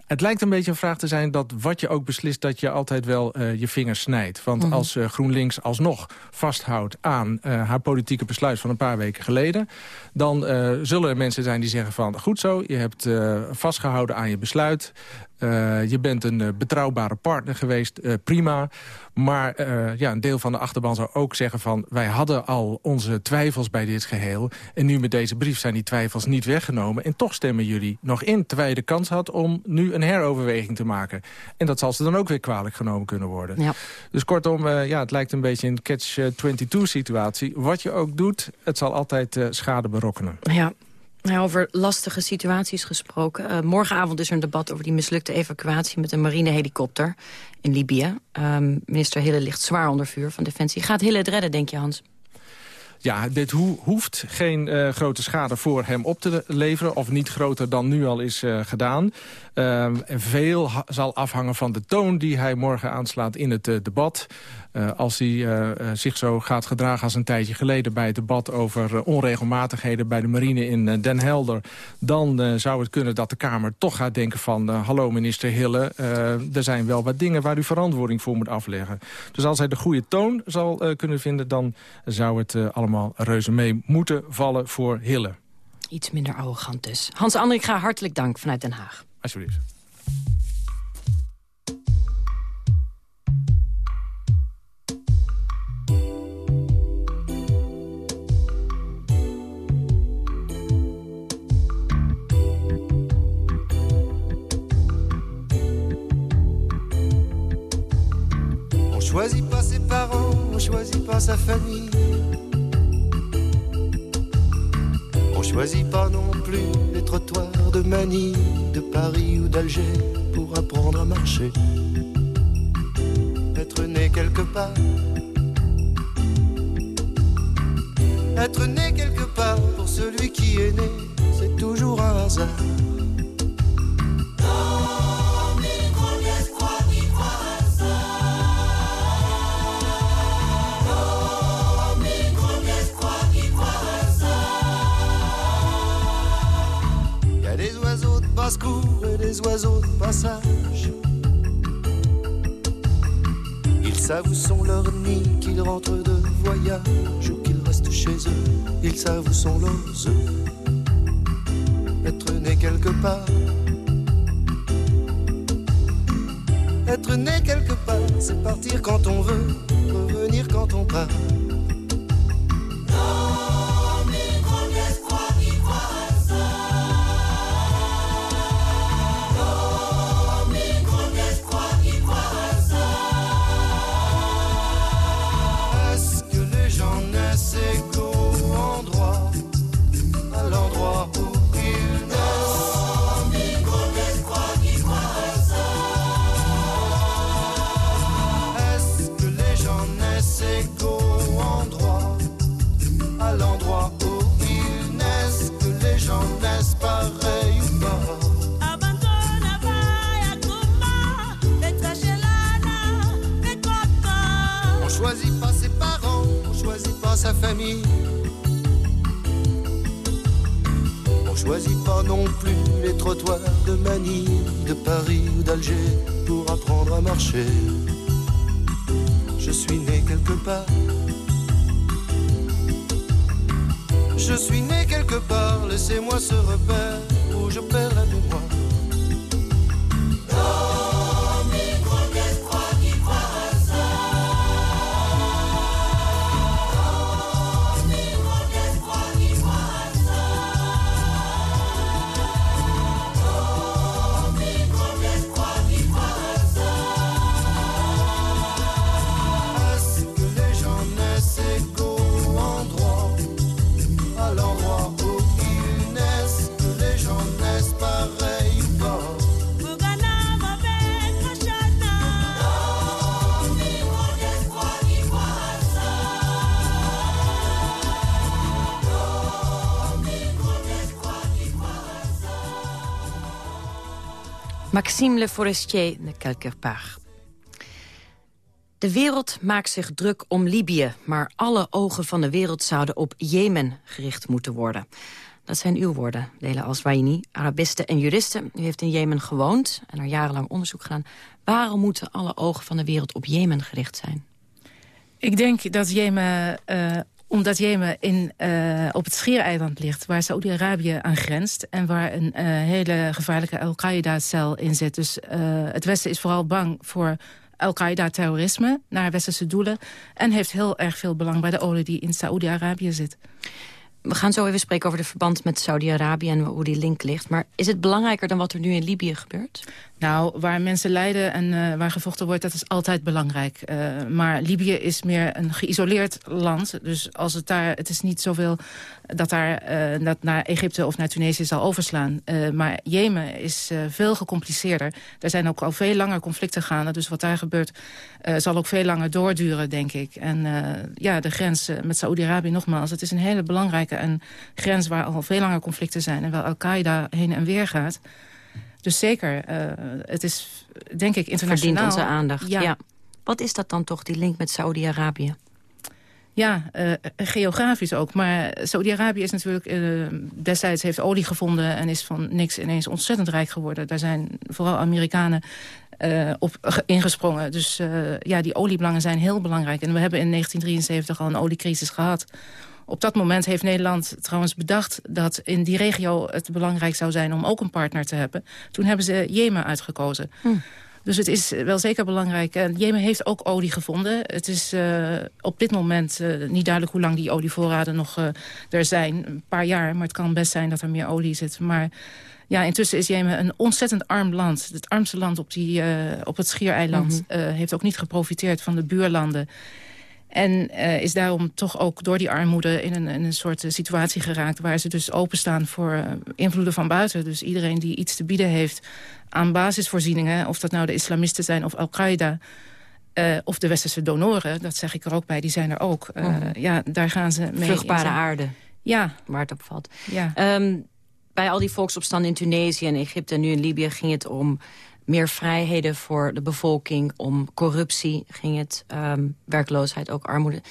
het lijkt een beetje een vraag te zijn dat wat je ook beslist... dat je altijd wel uh, je vingers snijdt. Want mm -hmm. als uh, GroenLinks alsnog vasthoudt aan uh, haar politieke besluit... van een paar weken geleden... dan zullen er mensen zijn die zeggen van... goed zo, je hebt vastgehouden aan je besluit... Uh, je bent een uh, betrouwbare partner geweest, uh, prima. Maar ja, een deel van de achterban zou ook zeggen van... wij hadden al onze twijfels bij dit geheel. En nu met deze brief zijn die twijfels niet weggenomen. En toch stemmen jullie nog in, terwijl je de kans had... om nu een heroverweging te maken. En dat zal ze dan ook weer kwalijk genomen kunnen worden. Ja. Dus kortom, ja, het lijkt een beetje een catch-22-situatie. Wat je ook doet, het zal altijd schade berokkenen. Ja, over lastige situaties gesproken. Uh, morgenavond is er een debat over die mislukte evacuatie... met een marinehelikopter in Libië. Um, minister Hille ligt zwaar onder vuur van Defensie. Gaat Hille het redden, denk je, Hans? Ja, dit ho hoeft geen uh, grote schade voor hem op te leveren... of niet groter dan nu al is uh, gedaan. Uh, veel zal afhangen van de toon die hij morgen aanslaat in het debat. Als hij zich zo gaat gedragen als een tijdje geleden... bij het debat over onregelmatigheden bij de marine in Den Helder... dan zou het kunnen dat de Kamer toch gaat denken van... hallo minister Hille, er zijn wel wat dingen waar u verantwoording voor moet afleggen. Dus als hij de goede toon zal kunnen vinden... dan zou het allemaal reuze mee moeten vallen voor Hille. Iets minder arrogant dus. Hans Andringa, hartelijk dank vanuit Den Haag. Alsjeblieft. On choisit pas ses parents, on choisit pas sa famille. On choisit pas non plus les trottoirs de Manille, de Paris ou d'Alger pour apprendre à marcher. Être né quelque part. Être né quelque part pour celui qui est né, c'est toujours un hasard. Des oiseaux de passage. Ils savent où sont leurs nids, qu'ils rentrent de voyage ou qu'ils restent chez eux. Ils savent où sont leurs œufs. Être né quelque part. Être né quelque part, c'est partir quand on veut, revenir quand on part. Maxime Le Forestier de part. De wereld maakt zich druk om Libië, maar alle ogen van de wereld zouden op Jemen gericht moeten worden. Dat zijn uw woorden, Leila Al-Zwaini, Arabiste en juriste. U heeft in Jemen gewoond en er jarenlang onderzoek gedaan. Waarom moeten alle ogen van de wereld op Jemen gericht zijn? Ik denk dat Jemen, eh, omdat Jemen in, eh, op het Schiereiland ligt... waar Saoedi-Arabië aan grenst... en waar een eh, hele gevaarlijke Al-Qaeda-cel in zit. Dus eh, het Westen is vooral bang voor Al-Qaeda-terrorisme... naar westerse doelen... en heeft heel erg veel belang bij de olie die in Saoedi-Arabië zit. We gaan zo even spreken over de verband met Saudi-Arabië en hoe die link ligt. Maar is het belangrijker dan wat er nu in Libië gebeurt? Nou, waar mensen lijden en uh, waar gevochten wordt, dat is altijd belangrijk. Uh, maar Libië is meer een geïsoleerd land. Dus als het daar, het is niet zoveel dat daar uh, dat naar Egypte of naar Tunesië zal overslaan. maar Jemen is veel gecompliceerder. Er zijn ook al veel langer conflicten gaande. Dus wat daar gebeurt zal ook veel langer doorduren, denk ik. En ja, de grens met Saoedi-Arabië nogmaals. Het is een hele belangrijke en grens waar al veel langer conflicten zijn. En waar Al-Qaeda heen en weer gaat. Dus zeker, uh, het is denk ik internationaal... Verdient onze aandacht, ja. ja. Wat is dat dan toch, die link met Saudi-Arabië? Ja, uh, geografisch ook. Maar Saudi-Arabië is natuurlijk... Uh, destijds heeft olie gevonden en is van niks ineens ontzettend rijk geworden. Daar zijn vooral Amerikanen uh, op ingesprongen. Dus ja, die oliebelangen zijn heel belangrijk. En we hebben in 1973 al een oliecrisis gehad. Op dat moment heeft Nederland trouwens bedacht dat in die regio het belangrijk zou zijn om ook een partner te hebben. Toen hebben ze Jemen uitgekozen. Hm. Dus het is wel zeker belangrijk. En Jemen heeft ook olie gevonden. Het is uh, op dit moment uh, niet duidelijk hoe lang die olievoorraden nog uh, er zijn. Een paar jaar, maar het kan best zijn dat er meer olie zit. Maar ja, intussen is Jemen een ontzettend arm land. Het armste land op, die, op het Schiereiland mm -hmm. heeft ook niet geprofiteerd van de buurlanden. En uh, is daarom toch ook door die armoede in een, in een soort situatie geraakt... waar ze dus openstaan voor uh, invloeden van buiten. Dus iedereen die iets te bieden heeft aan basisvoorzieningen... of dat nou de islamisten zijn of Al-Qaeda... Of de westerse donoren, dat zeg ik er ook bij, die zijn er ook. Mm. Ja, daar gaan ze mee. Vruchtbare aarde. Ja. Waar het op valt. Ja. Um, bij al die volksopstanden in Tunesië en Egypte en nu in Libië ging het om meer vrijheden voor de bevolking, om corruptie ging het, um, werkloosheid, ook armoede.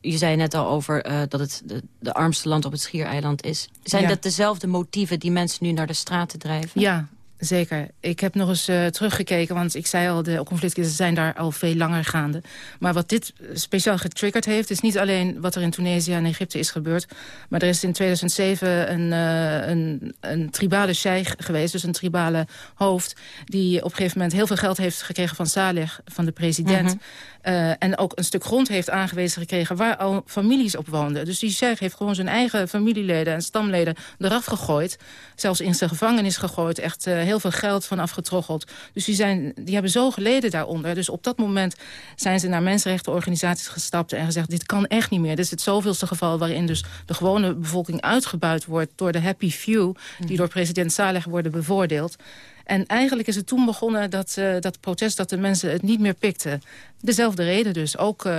Je zei net al over uh, dat het de, de, armste land op het Schiereiland is. Zijn ja. dat dezelfde motieven die mensen nu naar de straten drijven? Ja, Zeker. Ik heb nog eens uh, teruggekeken, want ik zei al, de conflicten zijn daar al veel langer gaande. Maar wat dit speciaal getriggerd heeft, is niet alleen wat er in Tunesië en Egypte is gebeurd. Maar er is in 2007 een, uh, een, een tribale sheikh geweest, dus een tribale hoofd... die op een gegeven moment heel veel geld heeft gekregen van Saleh, van de president... Mm -hmm. Uh, en ook een stuk grond heeft aangewezen gekregen waar al families op woonden. Dus die sheikh heeft gewoon zijn eigen familieleden en stamleden eraf gegooid. Zelfs in zijn gevangenis gegooid. Echt heel veel geld van afgetroggeld. Dus die, zijn, die hebben zo geleden daaronder. Dus op dat moment zijn ze naar mensenrechtenorganisaties gestapt en gezegd... dit kan echt niet meer. Dit is het zoveelste geval waarin dus de gewone bevolking uitgebuit wordt... door de happy few die door president Saleh worden bevoordeeld. En eigenlijk is het toen begonnen dat, uh, dat protest dat de mensen het niet meer pikten. Dezelfde reden dus. Ook uh,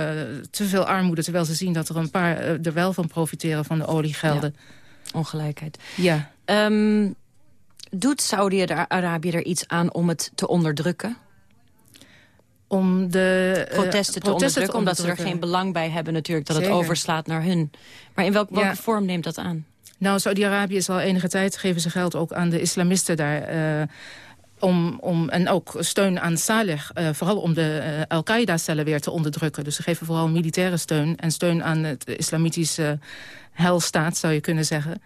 te veel armoede, terwijl ze zien dat er een paar uh, er wel van profiteren van de oliegelden. Ja. Ongelijkheid. Ja. Um, doet Saudi-Arabië er iets aan om het te onderdrukken? Om de protesten, te, protesten te onderdrukken, omdat ze er geen belang bij hebben natuurlijk dat Zeker. het overslaat naar hun. Maar in welk, welke ja. vorm neemt dat aan? Nou, Saudi-Arabië is al enige tijd, geven ze geld ook aan de islamisten daar... Uh, om, om, en ook steun aan Saleh, uh, vooral om de uh, Al-Qaeda-cellen weer te onderdrukken. Dus ze geven vooral militaire steun en steun aan het islamitische hel staat, zou je kunnen zeggen.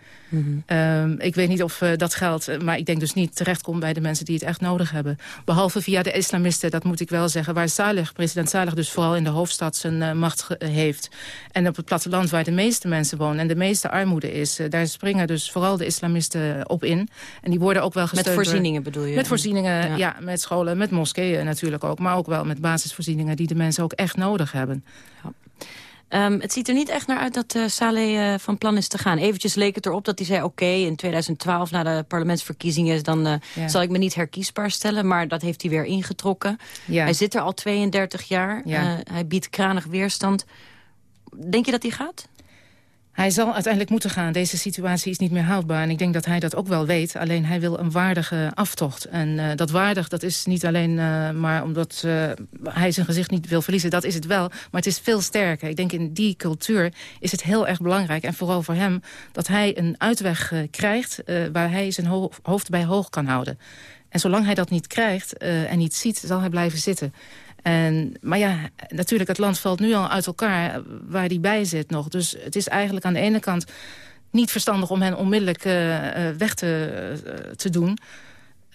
Ehm, ik weet niet of eh, dat geldt, eh, maar ik denk dus niet terechtkomt bij de mensen die het echt nodig hebben. Behalve via de islamisten, dat moet ik wel zeggen, waar Saleh, president Saleh dus vooral in de hoofdstad zijn eh, macht heeft. En op het platteland waar de meeste mensen wonen en de meeste armoede is, daar springen dus vooral de islamisten op in. En die worden ook wel gesteund. Met voorzieningen bedoel je? Met voorzieningen, ja. met scholen, met moskeeën natuurlijk ook, maar ook wel met basisvoorzieningen die de mensen ook echt nodig hebben. Ja. Um, het ziet er niet echt naar uit dat uh, Saleh uh, van plan is te gaan. Eventjes leek het erop dat hij zei... oké, okay, in 2012 na de parlementsverkiezingen... dan uh, ja. zal ik me niet herkiesbaar stellen. Maar dat heeft hij weer ingetrokken. Ja. Hij zit er al 32 jaar. Ja. hij biedt kranig weerstand. Denk je dat hij gaat? Hij zal uiteindelijk moeten gaan. Deze situatie is niet meer houdbaar. En ik denk dat hij dat ook wel weet. Alleen hij wil een waardige aftocht. En uh, dat waardig, dat is niet alleen uh, maar omdat uh, hij zijn gezicht niet wil verliezen. Dat is het wel. Maar het is veel sterker. Ik denk in die cultuur is het heel erg belangrijk. En vooral voor hem dat hij een uitweg krijgt... waar hij zijn ho hoofd bij hoog kan houden. En zolang hij dat niet krijgt en niet ziet, zal hij blijven zitten. En, maar ja, natuurlijk, het land valt nu al uit elkaar waar die bij zit nog. Dus het is eigenlijk aan de ene kant niet verstandig om hen onmiddellijk uh, weg te, uh, te doen.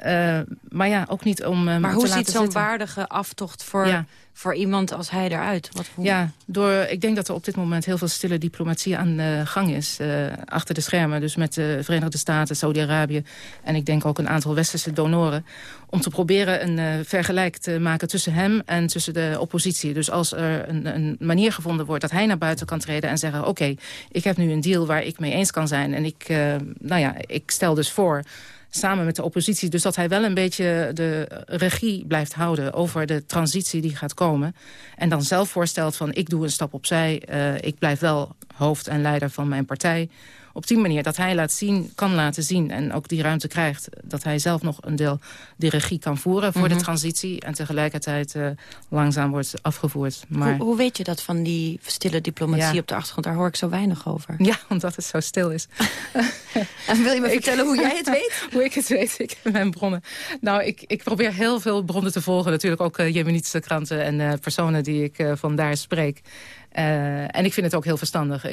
Uh, maar ja, ook niet om Maar hoe ziet zo'n waardige aftocht voor, ja. Voor iemand als hij eruit? Wat. Ja, door, ik denk dat er op dit moment heel veel stille diplomatie aan de gang is. Uh, achter de schermen, dus met de Verenigde Staten, Saudi-Arabië... en ik denk ook een aantal westerse donoren... om te proberen een uh, vergelijk te maken tussen hem en tussen de oppositie. Dus als er een, een manier gevonden wordt dat hij naar buiten kan treden... en zeggen, oké, ik heb nu een deal waar ik mee eens kan zijn... en ik, nou ja, ik stel dus voor samen met de oppositie. Dus dat hij wel een beetje de regie blijft houden over de transitie die gaat komen. En dan zelf voorstelt van ik doe een stap opzij. Uh, ik blijf wel hoofd en leider van mijn partij op die manier dat hij laat zien, kan laten zien... en ook die ruimte krijgt dat hij zelf nog een deel de regie kan voeren... voor mm -hmm. de transitie en tegelijkertijd uh, langzaam wordt afgevoerd. Maar... Hoe, hoe, weet je dat van die stille diplomatie ja. op de achtergrond? Daar hoor ik zo weinig over. Ja, omdat het zo stil is. en wil je me vertellen hoe jij het weet? hoe ik het weet, ik mijn bronnen. Nou, ik, ik probeer heel veel bronnen te volgen. Natuurlijk ook uh, Jemenitische kranten en uh, personen die ik uh, vandaar spreek. Uh, en ik vind het ook heel verstandig.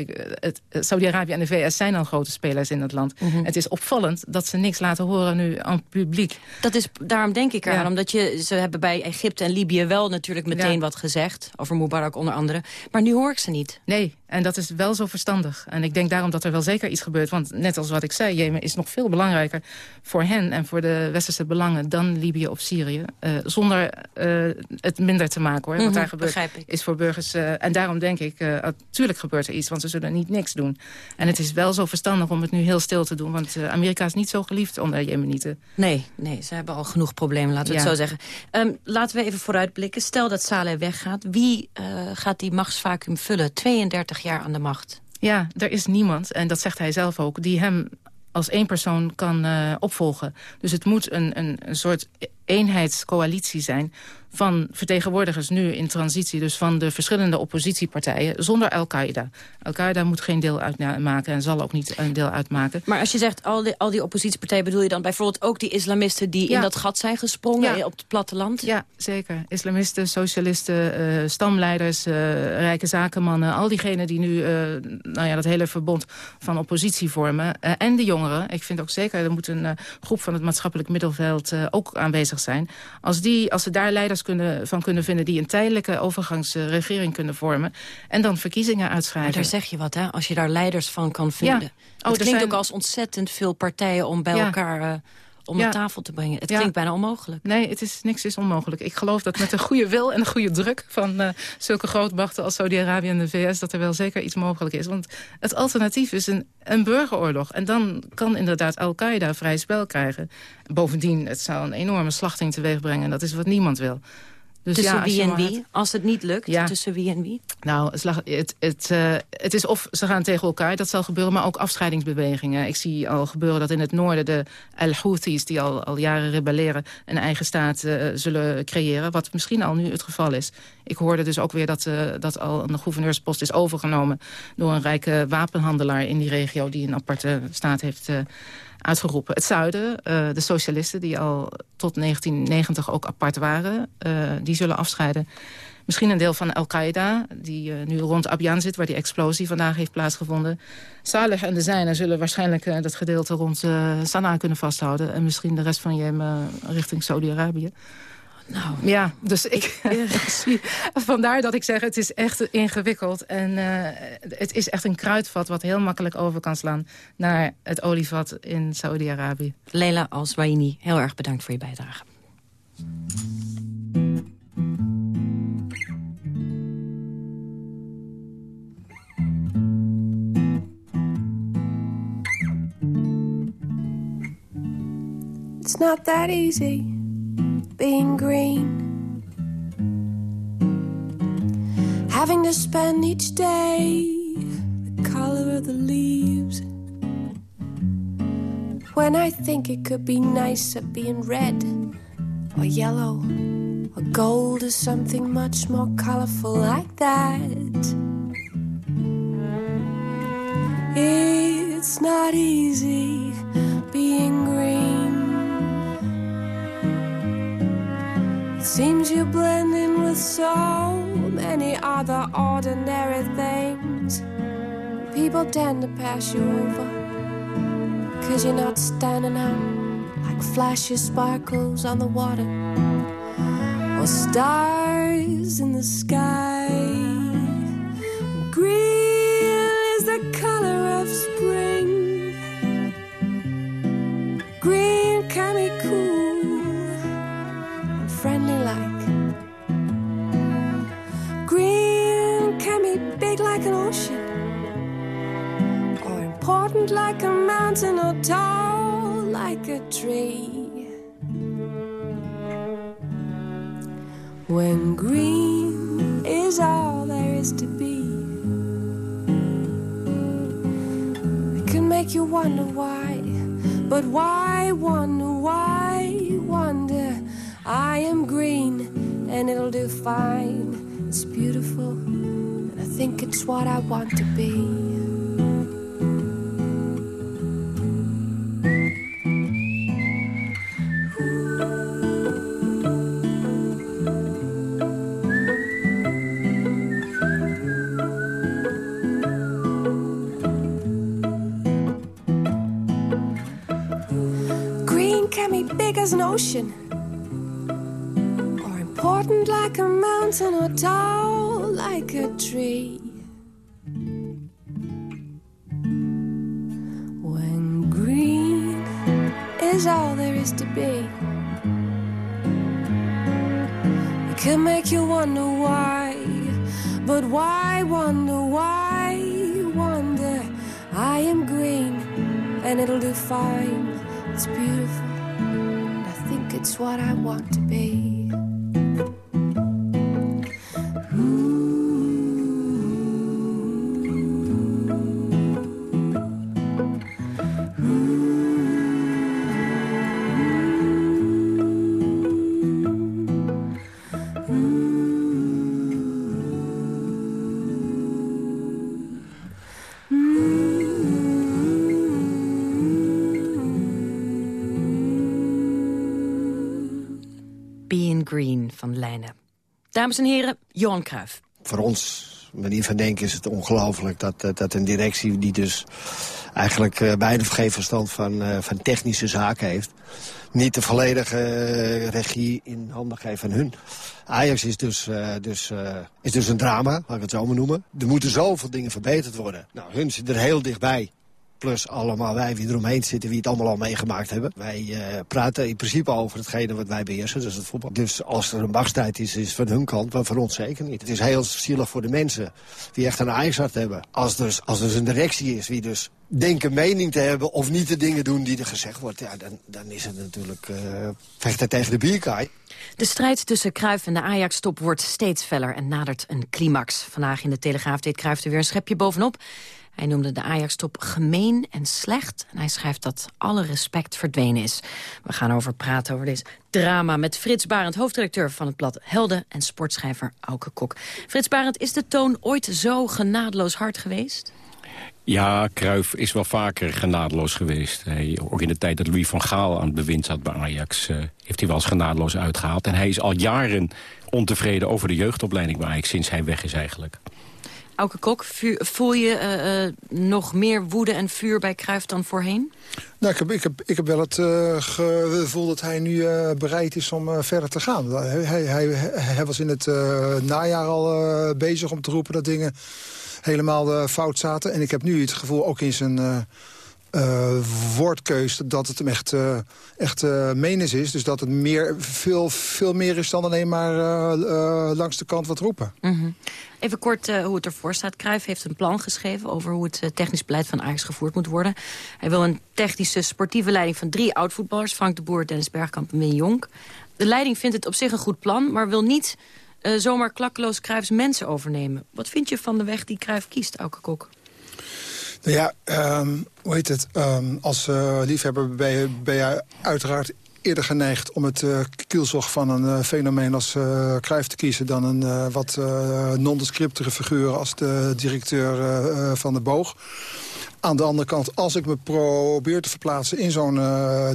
Saudi-Arabië en de VS zijn al grote spelers in het land. Mm -hmm. Het is opvallend dat ze niks laten horen nu aan het publiek. Dat is, daarom denk ik eraan. Ja. Omdat je, ze hebben bij Egypte en Libië wel natuurlijk meteen ja. wat gezegd. Over Mubarak onder andere. Maar nu hoor ik ze niet. Nee, en dat is wel zo verstandig. En ik denk daarom dat er wel zeker iets gebeurt. Want net als wat ik zei, Jemen is nog veel belangrijker voor hen... en voor de westerse belangen dan Libië of Syrië. Uh, zonder uh, het minder te maken, hoor. Mm -hmm, wat daar gebeurt is voor burgers... En daarom denk ik, natuurlijk gebeurt er iets, want ze zullen niet niks doen. En het is wel zo verstandig om het nu heel stil te doen. Want Amerika is niet zo geliefd onder Jemenieten. Nee, nee, ze hebben al genoeg problemen, laten we ja. het zo zeggen. Um, laten we even vooruitblikken. Stel dat Saleh weggaat. Wie gaat die machtsvacuum vullen? 32 jaar aan de macht. Ja, er is niemand, en dat zegt hij zelf ook... die hem als één persoon kan uh, opvolgen. Dus het moet een, een, een soort eenheidscoalitie zijn van vertegenwoordigers nu in transitie... dus van de verschillende oppositiepartijen, zonder Al-Qaeda. Al-Qaeda moet geen deel uitmaken en zal ook niet een deel uitmaken. Maar als je zegt al die, al die oppositiepartijen... bedoel je dan bijvoorbeeld ook die islamisten die ja. in dat gat zijn gesprongen ja. op het platteland? Ja, zeker. Islamisten, socialisten, uh, stamleiders, uh, rijke zakenmannen... al diegenen die nu uh, nou ja, dat hele verbond van oppositie vormen. en de jongeren. Ik vind ook zeker, er moet een groep van het maatschappelijk middenveld ook aanwezig zijn. Als, die, als ze daar leiders kunnen, van kunnen vinden... die een tijdelijke overgangsregering kunnen vormen... en dan verkiezingen uitschrijven. Maar daar zeg je wat, hè? Als je daar leiders van kan vinden. Ja. Oh, het klinkt zijn... ook als ontzettend veel partijen om bij ja. elkaar... Uh, om ja. de tafel te brengen. Het klinkt bijna onmogelijk. Nee, het is, niks is onmogelijk. Ik geloof dat met een goede wil en een goede druk... van uh, zulke grootmachten als Saudi-Arabië en de VS... dat er wel zeker iets mogelijk is. Want het alternatief is een, een burgeroorlog. En dan kan inderdaad Al-Qaeda vrij spel krijgen. Bovendien, het zou een enorme slachting teweeg brengen. En dat is wat niemand wil. Dus tussen ja, wie en wie? Als het niet lukt, ja. tussen wie en wie? Nou, het, het, uh, het is of ze gaan tegen elkaar, dat zal gebeuren... maar ook afscheidingsbewegingen. Ik zie al gebeuren dat in het noorden de Al-Houthis... die al, al jaren rebelleren, een eigen staat uh, zullen creëren. Wat misschien al nu het geval is. Ik hoorde dus ook weer dat, uh, dat al een gouverneurspost is overgenomen... door een rijke wapenhandelaar in die regio... die een aparte staat heeft uitgeroepen. Het zuiden, uh, de socialisten die al tot 1990 ook apart waren... Uh, die zullen afscheiden. Misschien een deel van Al-Qaeda, die uh, nu rond Abyan zit... waar die explosie vandaag heeft plaatsgevonden. Saleh en de zijnen zullen waarschijnlijk dat gedeelte rond Sanaa kunnen vasthouden. En misschien de rest van Jemen richting Saudi-Arabië. Nou, ja, dus ik. Vandaar dat ik zeg, het is echt ingewikkeld. En uh, het is echt een kruidvat wat heel makkelijk over kan slaan... naar het olievat in Saudi-Arabië. Leila Al-Zwaini, heel erg bedankt voor je bijdrage. It's not that easy being green. Having to spend each day the color of the leaves. When I think it could be nicer being red or yellow or gold or something much more colorful like that. It's not easy being seems you blend in with so many other ordinary things. People tend to pass you over. Cause you're not standing out like flashy sparkles on the water or stars in the sky. Important like a mountain or tall like a tree. When green is all there is to be, it can make you wonder why. But why wonder, why wonder? I am green and it'll do fine. It's beautiful, and I think it's what I want to be. Can make you wonder why. But why wonder, why wonder? I am green and it'll do fine. It's beautiful, and I think it's what I want to be. Dames en heren, Johan Cruijff. Voor ons, manier van denken, is het ongelooflijk dat, dat, dat een directie die dus eigenlijk bijna geen verstand van, uh, van technische zaken heeft, niet de volledige regie in handen geeft van hun. Ajax is dus, dus, is dus een drama, laat ik het zo maar noemen. Er moeten zoveel dingen verbeterd worden. Nou, hun zitten er heel dichtbij. Plus allemaal wij die eromheen zitten, wie het allemaal al meegemaakt hebben. Wij uh, praten in principe over hetgene wat wij beheersen, dus het voetbal. Dus als er een machtsstrijd is, is van hun kant, maar van ons zeker niet. Het is heel zielig voor de mensen die echt een Ajax-hart hebben. Als er, als dus een directie is wie dus denken mening te hebben of niet de dingen doen die er gezegd wordt, ja, dan, dan is het natuurlijk uh, vechten tegen de bierkaai. De strijd tussen Cruijff en de Ajax-top wordt steeds feller en nadert een climax. Vandaag in de Telegraaf deed Cruijff er weer een schepje bovenop. Hij noemde de Ajax-top gemeen en slecht. En hij schrijft dat alle respect verdwenen is. We gaan over praten over deze drama met Frits Barend, hoofdredacteur van het blad Helden... en sportschrijver Auke Kok. Frits Barend, is de toon ooit zo genadeloos hard geweest? Ja, Cruijff is wel vaker genadeloos geweest. Ook in de tijd dat Louis van Gaal aan het bewind zat bij Ajax... Uh, heeft hij wel eens genadeloos uitgehaald. En hij is al jaren ontevreden over de jeugdopleiding bij Ajax... sinds hij weg is eigenlijk. Auke Kok, voel je uh, uh, nog meer woede en vuur bij Cruijff dan voorheen? Nou, ik heb, ik heb, ik heb wel het uh, gevoel dat hij nu bereid is om verder te gaan. Hij, hij, hij was in het najaar al bezig om te roepen dat dingen helemaal fout zaten. En ik heb nu het gevoel, ook in zijn uh, dat het hem echt, uh, echt uh, is. Dus dat het meer, veel, veel meer is dan alleen maar langs de kant wat roepen. -hmm. Even kort hoe het ervoor staat. Cruijff heeft een plan geschreven over hoe het technisch beleid van Ajax gevoerd moet worden. Hij wil een technische sportieve leiding van drie oud-voetballers. Frank de Boer, Dennis Bergkamp en Win Jonk. De leiding vindt het op zich een goed plan, maar wil niet zomaar klakkeloos Cruijffs mensen overnemen. Wat vind je van de weg die Cruijff kiest, Auke Kok? Ja, um, hoe heet het? Um, als uh, liefhebber ben je, uiteraard eerder geneigd om het uh, kielzog van een uh, fenomeen als uh, te kiezen... dan een wat nondescriptere figuur als de directeur van de Boog. Aan de andere kant, als ik me probeer te verplaatsen in zo'n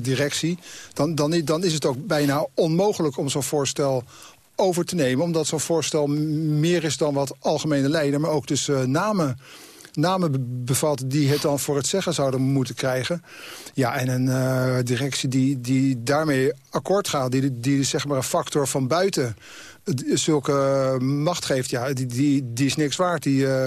directie... Dan, dan, dan is het ook bijna onmogelijk om zo'n voorstel over te nemen. Omdat zo'n voorstel meer is dan wat algemene leider... maar ook dus namen namen bevat die het dan voor het zeggen zouden moeten krijgen. Ja, en een uh, directie die, die daarmee akkoord gaat, die, die zeg maar een factor van buiten zulke macht geeft, ja, die, die, die is niks waard. Die, uh,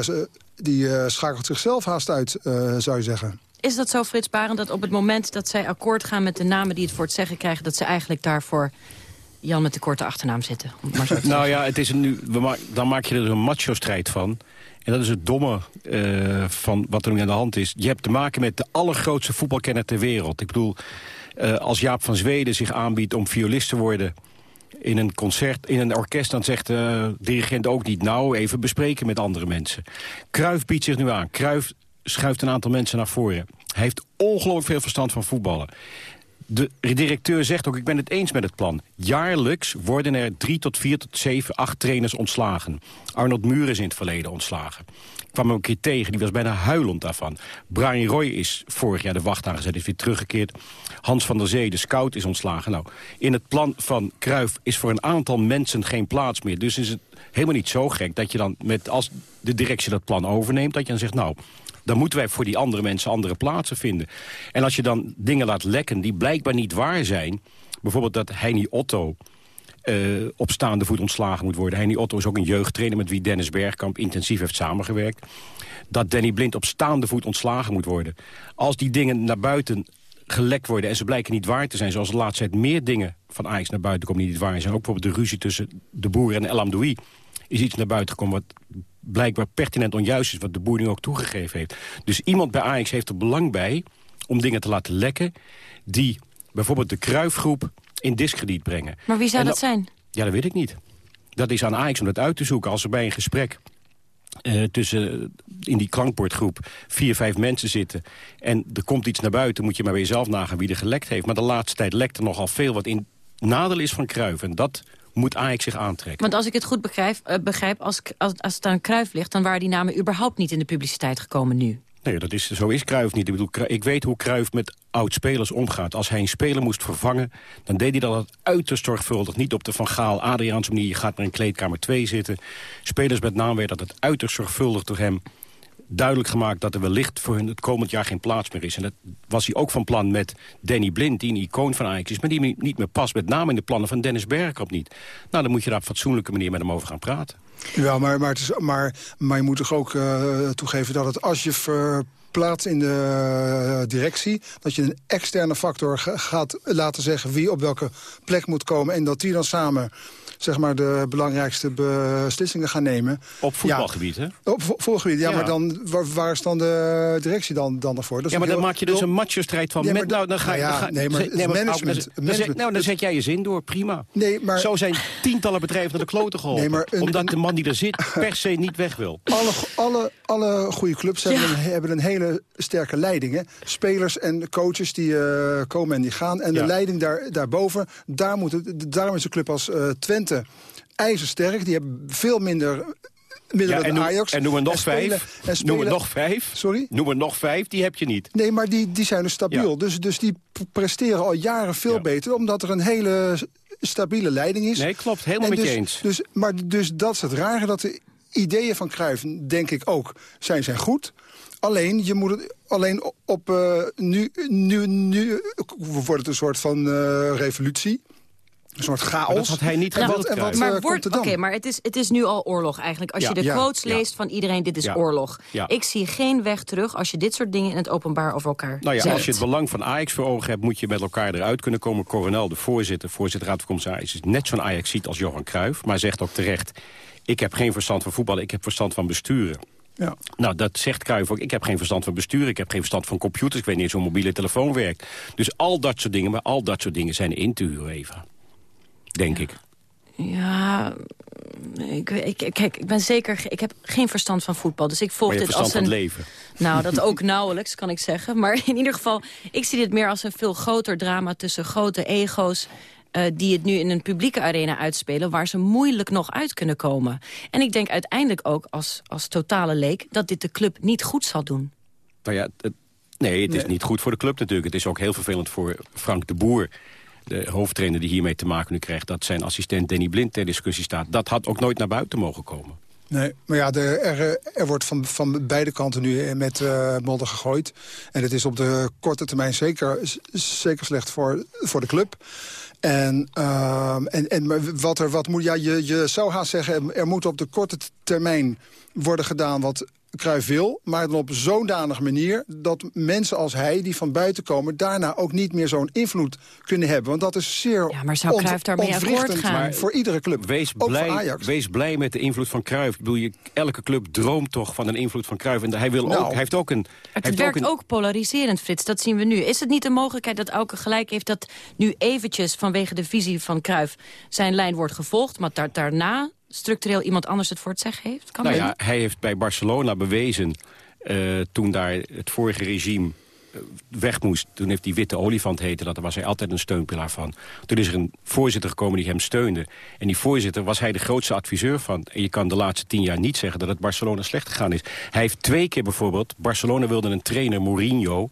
die uh, schakelt zichzelf haast uit, zou je zeggen. Is dat zo, Frits Barend, dat op het moment dat zij akkoord gaan met de namen die het voor het zeggen krijgen, dat ze eigenlijk daarvoor Jan met de korte achternaam zitten? Nou ja, het is een, nu, ma dan maak je er een macho-strijd van. En dat is het domme uh, van wat er nu aan de hand is. Je hebt te maken met de allergrootste voetbalkenner ter wereld. Ik bedoel, uh, als Jaap van Zweden zich aanbiedt om violist te worden in een concert, in een orkest, dan zegt de dirigent ook niet... nou, even bespreken met andere mensen. Kruif biedt zich nu aan. Kruif schuift een aantal mensen naar voren. Hij heeft ongelooflijk veel verstand van voetballen. De directeur zegt ook, ik ben het eens met het plan. Jaarlijks worden er drie tot vier tot zeven, acht trainers ontslagen. Arnold Muur is in het verleden ontslagen. Ik kwam hem een keer tegen, die was bijna huilend daarvan. Brian Roy is vorig jaar de wacht aangezet, is weer teruggekeerd. Hans van der Zee, de scout, is ontslagen. Nou, in het plan van Kruif is voor een aantal mensen geen plaats meer. Dus is het helemaal niet zo gek dat je dan, met, als de directie dat plan overneemt... dat je dan zegt, nou, dan moeten wij voor die andere mensen andere plaatsen vinden. En als je dan dingen laat lekken die blijkbaar niet waar zijn... bijvoorbeeld dat Heini Otto uh, op staande voet ontslagen moet worden. Heini Otto is ook een jeugdtrainer met wie Dennis Bergkamp intensief heeft samengewerkt. Dat Danny Blind op staande voet ontslagen moet worden. Als die dingen naar buiten gelekt worden en ze blijken niet waar te zijn... zoals de laatste tijd meer dingen van Ajax naar buiten komen die niet waar zijn. Ook bijvoorbeeld de ruzie tussen de boer en El Amdoui is iets naar buiten gekomen... wat blijkbaar pertinent onjuist is, wat de boer nu ook toegegeven heeft. Dus iemand bij Ajax heeft er belang bij om dingen te laten lekken... die bijvoorbeeld de Kruifgroep in discrediet brengen. Maar wie zou dat zijn? Ja, dat weet ik niet. Dat is aan Ajax om dat uit te zoeken. Als er bij een gesprek uh, tussen in die klankbordgroep vier, vijf mensen zitten... en er komt iets naar buiten, moet je maar bij jezelf nagaan wie er gelekt heeft. Maar de laatste tijd lekt er nogal veel wat in nadeel is van Kruif. En dat moet Ajax zich aantrekken. Want als ik het goed begrijp, uh, begrijp als, als, als het aan Kruif ligt... dan waren die namen überhaupt niet in de publiciteit gekomen nu. Nee, dat is, zo is Kruif niet. Ik, bedoel, ik weet hoe Kruif met oud-spelers omgaat. Als hij een speler moest vervangen, dan deed hij dat uiterst zorgvuldig. Niet op de Van Gaal, Adriaanse manier, je gaat maar in kleedkamer 2 zitten. Spelers met naam werd dat het uiterst zorgvuldig door hem duidelijk gemaakt dat er wellicht voor hun het komend jaar geen plaats meer is. En dat was hij ook van plan met Danny Blind, die een icoon van Ajax is... maar die niet meer past, met name in de plannen van Dennis Bergkamp niet. Nou, dan moet je daar op fatsoenlijke manier met hem over gaan praten. Ja, maar, maar, het is, maar, maar je moet toch ook uh, toegeven dat het als je verplaatst in de directie... dat je een externe factor gaat laten zeggen wie op welke plek moet komen... en dat die dan samen zeg maar, de belangrijkste beslissingen gaan nemen. Op voetbalgebied, hè? Op voetbalgebied, ja, maar dan, waar, is dan de directie dan, dan ervoor? ja, maar dan maak je dus een macho-strijd van... met, nou, dan ga je... Nou nee, maar nee, management. Dan, zet, nou, dan zet jij je zin door, prima. Nee, maar, Zo zijn tientallen bedrijven naar de kloten geholpen. Nee, maar omdat de man die er zit per se niet weg wil. Alle, alle, alle goede clubs hebben, een, hebben een hele sterke leiding. Hè? Spelers en coaches die uh, komen en die gaan. En de leiding daar, daarboven, daar moet het, daarom is een club als uh, Twente ijzersterk. Die hebben veel minder middelen Ja, en dan noem- Ajax. en noem er nog spelen- vijf. en Noem er nog vijf. Sorry? Noem er nog vijf, die heb je niet. Nee, maar die, die zijn dus stabiel. Dus, dus die presteren al jaren veel beter... omdat er een hele stabiele leiding is. Nee, klopt. Helemaal En met je dus, eens. Dus, maar dus dat is het rare, dat de ideeën van Cruijff, denk ik ook, zijn, zijn goed. Alleen, je moet het alleen op... eh, nu, nu, nu wordt het een soort van eh, revolutie. Een soort chaos. Maar dat had hij niet En gewild, wat, en wat eh, maar wordt, er oké, maar het is, het is nu al oorlog eigenlijk. Als Ja. je de Ja. quotes Ja. leest van iedereen, dit is Ja. oorlog. Ja. Ik zie geen weg terug als je dit soort dingen in het openbaar over elkaar Nou ja, zet. als je het belang van Ajax voor ogen hebt... moet je met elkaar eruit kunnen komen. Coronel, de voorzitter, voorzitter Raad van Commissarissen... is net zo'n Ajax ziet als Johan Cruijff. Maar zegt ook terecht... ik heb geen verstand van voetballen, ik heb verstand van besturen. Ja. Nou, dat zegt Cruijff ook. Ik heb geen verstand van bestuur, ik heb geen verstand van computers... ik weet niet eens hoe een mobiele telefoon werkt. Dus al dat soort dingen, maar al dat soort dingen zijn in te huren, Eva. Denk ik. Ja, ik, ik, kijk, ik ben zeker... Ik heb geen verstand van voetbal, dus ik volg Maar je hebt dit als verstand een... van het leven. Nou, dat ook nauwelijks, kan ik zeggen. Maar in ieder geval, ik zie dit meer als een veel groter drama... tussen grote ego's eh, die het nu in een publieke arena uitspelen... waar ze moeilijk nog uit kunnen komen. En ik denk uiteindelijk ook, als, als totale leek... dat dit de club niet goed zal doen. Nou ja, het, nee, het is Nee. niet goed voor de club natuurlijk. Het is ook heel vervelend voor Frank de Boer. De hoofdtrainer die hiermee te maken nu krijgt... dat zijn assistent Danny Blind ter discussie staat. Dat had ook nooit naar buiten mogen komen. Nee, maar ja, de, er, er wordt van, van beide kanten nu met eh, modder gegooid. En het is op de korte termijn zeker, zeker slecht voor, voor de club. En, ehm, en, en wat er wat moet, ja, je, je zou haast zeggen, er moet op de korte termijn worden gedaan wat Cruijff wil, maar dan op zo'n danige manier dat mensen als hij, die van buiten komen, daarna ook niet meer zo'n invloed kunnen hebben. Want dat is zeer Ja, maar zou Cruijff daarmee akkoord ontwrichtend gaan? Maar voor iedere club. Wees ook voor blij, Ajax. wees blij met de invloed van Cruijff. Ik bedoel, je, elke club droomt toch van een invloed van Cruijff. En hij, wil Nou. ook, hij heeft ook een... hij Het heeft werkt een- ook, polariserend, Frits. Dat zien we nu. Is het niet de mogelijkheid dat Auke gelijk heeft... dat nu eventjes vanwege de visie van Cruijff zijn lijn wordt gevolgd... maar daar, daarna structureel iemand anders het voor het zeggen heeft? Kan Nou ja, hij heeft bij Barcelona bewezen... eh, toen daar het vorige regime eh, weg moest... toen heeft die witte olifant heten, dat, daar was hij altijd een steunpilaar van. Toen is er een voorzitter gekomen die hem steunde. En die voorzitter was hij de grootste adviseur van. En je kan de laatste tien jaar niet zeggen dat het Barcelona slecht gegaan is. Hij heeft twee keer bijvoorbeeld... Barcelona wilde een trainer, Mourinho...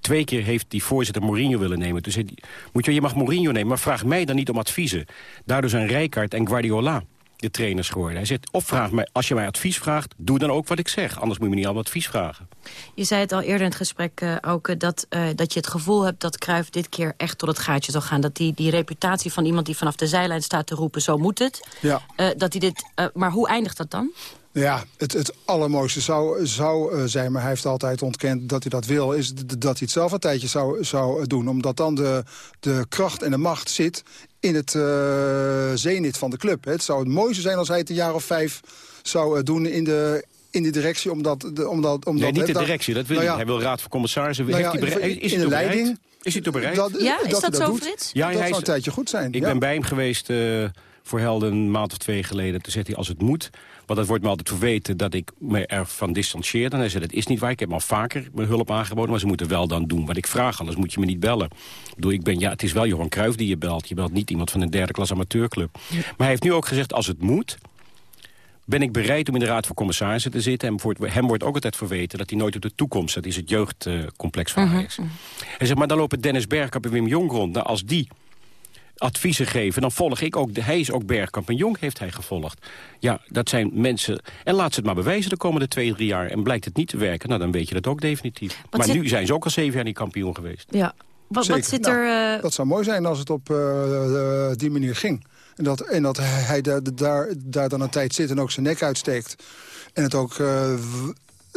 Twee keer heeft die voorzitter Mourinho willen nemen. Dus hij, moet je, je mag Mourinho nemen, maar vraag mij dan niet om adviezen. Daardoor zijn Rijkaard en Guardiola de trainers geworden. Hij zegt, of vraag mij, als je mij advies vraagt, doe dan ook wat ik zeg. Anders moet je me niet al advies vragen. Je zei het al eerder in het gesprek, eh Auke... Dat, eh, dat je het gevoel hebt dat Cruijff dit keer echt tot het gaatje zal gaan. Dat die, die reputatie van iemand die vanaf de zijlijn staat te roepen... zo moet het. Ja. Eh, dat hij dit, eh, maar hoe eindigt dat dan? Ja, het, het allermooiste zou, zou eh, zijn, maar hij heeft altijd ontkend dat hij dat wil... is dat hij het zelf een tijdje zou, zou doen. Omdat dan de, de kracht en de macht zit in het eh zenit van de club. Het zou het mooiste zijn als hij het een jaar of vijf zou eh, doen in de, in de directie. Omdat, de, omdat, omdat, nee, niet de directie, dat wil nou hij. ja, Hij wil raad van commissarissen. Nou Heeft hij is in hij de leiding- Is hij toe bereid? dat, Ja, is dat dat hij zo, doet, Frits? Ja, dat hij zou is- een tijdje goed zijn. Ik ja. ben bij hem geweest eh, voor Helden een maand of twee geleden. Toen zegt hij, als het moet... Want dat wordt me altijd verweten dat ik me ervan distancieer. Dan hij zei, dat is niet waar. Ik heb al vaker mijn hulp aangeboden. Maar ze moeten wel dan doen wat ik vraag. Anders moet je me niet bellen. Ik bedoel, ik ben, ja, het is wel Johan Cruijff die je belt. Je belt niet iemand van een derde klas amateurclub. Maar hij heeft nu ook gezegd, als het moet ben ik bereid om in de Raad van Commissarissen te zitten. En voor hem wordt ook altijd verweten dat hij nooit op de toekomst... dat is het jeugdcomplex van Ajax. Hij zegt, maar dan lopen Dennis Bergkamp en Wim Jong rond. Nou, als die adviezen geven, dan volg ik ook... De, hij is ook Bergkamp en Jong heeft hij gevolgd. Ja, dat zijn mensen... En laat ze het maar bewijzen de komende twee, drie jaar. En blijkt het niet te werken, nou, dan weet je dat ook definitief. maar zit- nu zijn ze ook al zeven jaar niet kampioen geweest. Ja. Wat, zit Nou, er... eh, Dat zou mooi zijn als het op eh, eh, die manier ging. En dat, en dat hij daar, daar, daar dan een tijd zit en ook zijn nek uitsteekt. En het ook eh, w-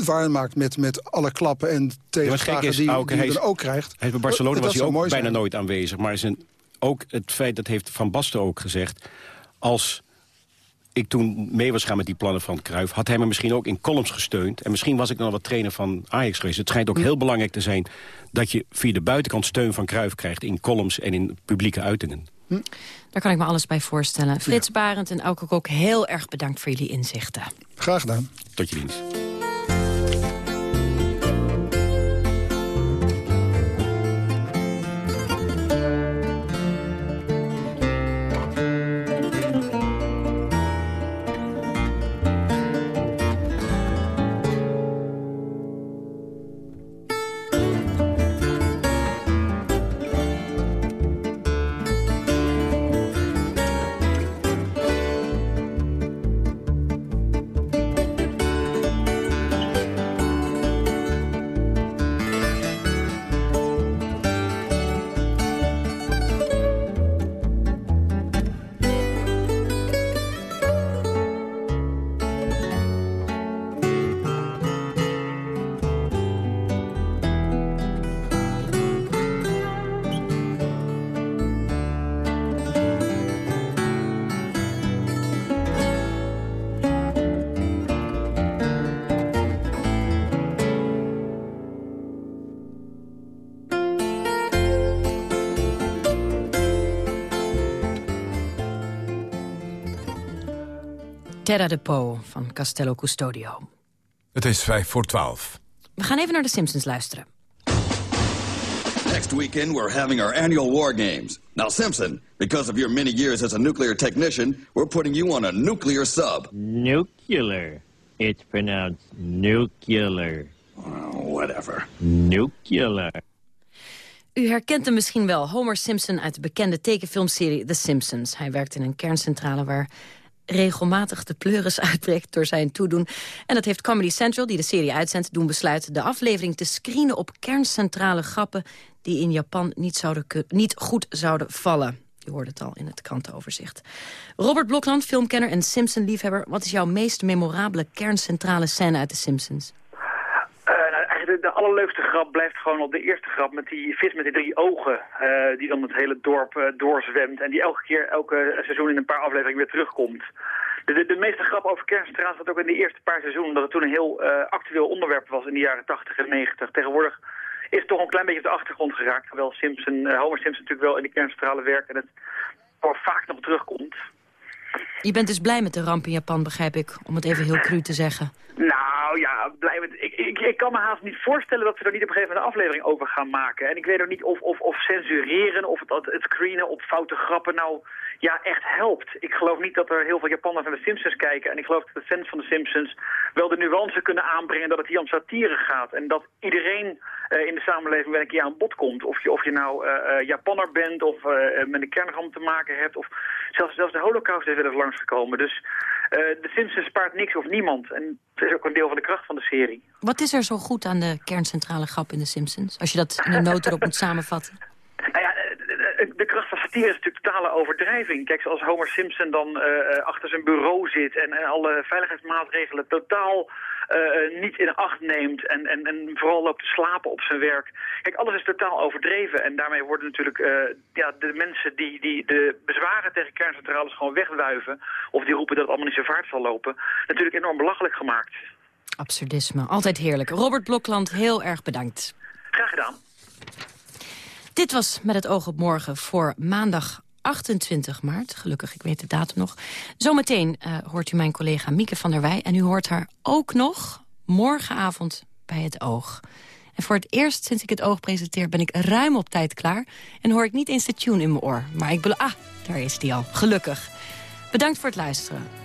waar maakt met, met alle klappen en Ja, maar tegenslagen gek is, die, die hij is- dan ook krijgt. Hij is bij Barcelona Dat was hij ook bijna zijn. nooit aanwezig. Maar zijn, ook het feit, dat heeft Van Basten ook gezegd... als ik toen mee was gaan met die plannen van Cruijff... had hij me misschien ook in columns gesteund. En misschien was ik dan wat trainer van Ajax geweest. Het schijnt ook heel belangrijk te zijn... dat je via de buitenkant steun van Cruijff krijgt... in columns en in publieke uitingen. Daar kan ik me alles bij voorstellen. Frits Barend en Auke Kok, heel erg bedankt voor jullie inzichten. Graag gedaan. Tot je dienst. Terra de Po van Castello Custodio. Het is vijf voor twaalf. We gaan even naar de Simpsons luisteren. Next weekend, we're having our annual war games. Now, Simpson, because of your many years as a nuclear technician, we're putting you on a nuclear sub. Nuclear. It's pronounced nuclear. Oh, whatever. Nuclear. U herkent hem misschien wel, Homer Simpson uit de bekende tekenfilmserie The Simpsons. Hij werkt in een kerncentrale waar regelmatig de pleuris uitbreekt door zijn toedoen. En dat heeft Comedy Central, die de serie uitzendt, doen besluiten... de aflevering te screenen op kerncentrale grappen... die in Japan niet, zouden niet goed zouden vallen. Je hoorde het al in het krantenoverzicht. Robert Blokland, filmkenner en Simpson-liefhebber... wat is jouw meest memorabele kerncentrale scène uit The Simpsons? De, de allerleukste grap blijft gewoon op de eerste grap met die vis met die drie ogen. Uh, die dan het hele dorp uh, doorzwemt en die elke keer, elke seizoen in een paar afleveringen weer terugkomt. De, de, de meeste grap over kerncentrales zat ook in de eerste paar seizoenen, omdat het toen een heel uh, actueel onderwerp was in de jaren 80 en 90. Tegenwoordig is het toch een klein beetje op de achtergrond geraakt, terwijl Simpson, Homer Simpson natuurlijk wel in de kerncentrale werkt en het vaak nog terugkomt. Je bent dus blij met de ramp in Japan, begrijp ik, om het even heel cru te zeggen. Nou ja, blij met, ik, ik, ik, kan me haast niet voorstellen dat ze er niet op een gegeven moment een aflevering over gaan maken. En ik weet ook niet of, of, of censureren of het, het screenen op foute grappen nou ja, echt helpt. Ik geloof niet dat er heel veel Japanners naar de Simpsons kijken. En ik geloof dat de fans van de Simpsons wel de nuance kunnen aanbrengen dat het hier om satire gaat. En dat iedereen uh, in de samenleving wel een keer aan bod komt. Of je, of je nou uh, Japanner bent of met een kernramp te maken hebt. Of zelfs, zelfs de holocaust is wel eens langsgekomen. Dus de Simpsons spaart niks of niemand. En het is ook een deel van de kracht van de serie. Wat is er zo goed aan de kerncentrale grap in de Simpsons? Als je dat in een notendop moet samenvatten. Nou ja, de kracht van satire is natuurlijk totale overdrijving. Kijk, zoals Homer Simpson dan uh, achter zijn bureau zit... en, en alle veiligheidsmaatregelen totaal uh, niet in acht neemt... En, en, en vooral loopt te slapen op zijn werk. Kijk, alles is totaal overdreven. En daarmee worden natuurlijk uh, ja, de mensen die, die de bezwaren tegen kerncentrales gewoon wegwuiven... of die roepen dat het allemaal niet zo vaart zal lopen... natuurlijk enorm belachelijk gemaakt. Absurdisme, altijd heerlijk. Robert Blokland, heel erg bedankt. Graag gedaan. Dit was Met het oog op morgen voor maandag 28 maart. Gelukkig, ik weet de datum nog. Zometeen uh, hoort u mijn collega Mieke van der Wij. En u hoort haar ook nog morgenavond bij het oog. En voor het eerst sinds ik het oog presenteer ben ik ruim op tijd klaar. En hoor ik niet eens de tune in mijn oor. Maar ik bedoel, ah, daar is die al. Gelukkig. Bedankt voor het luisteren.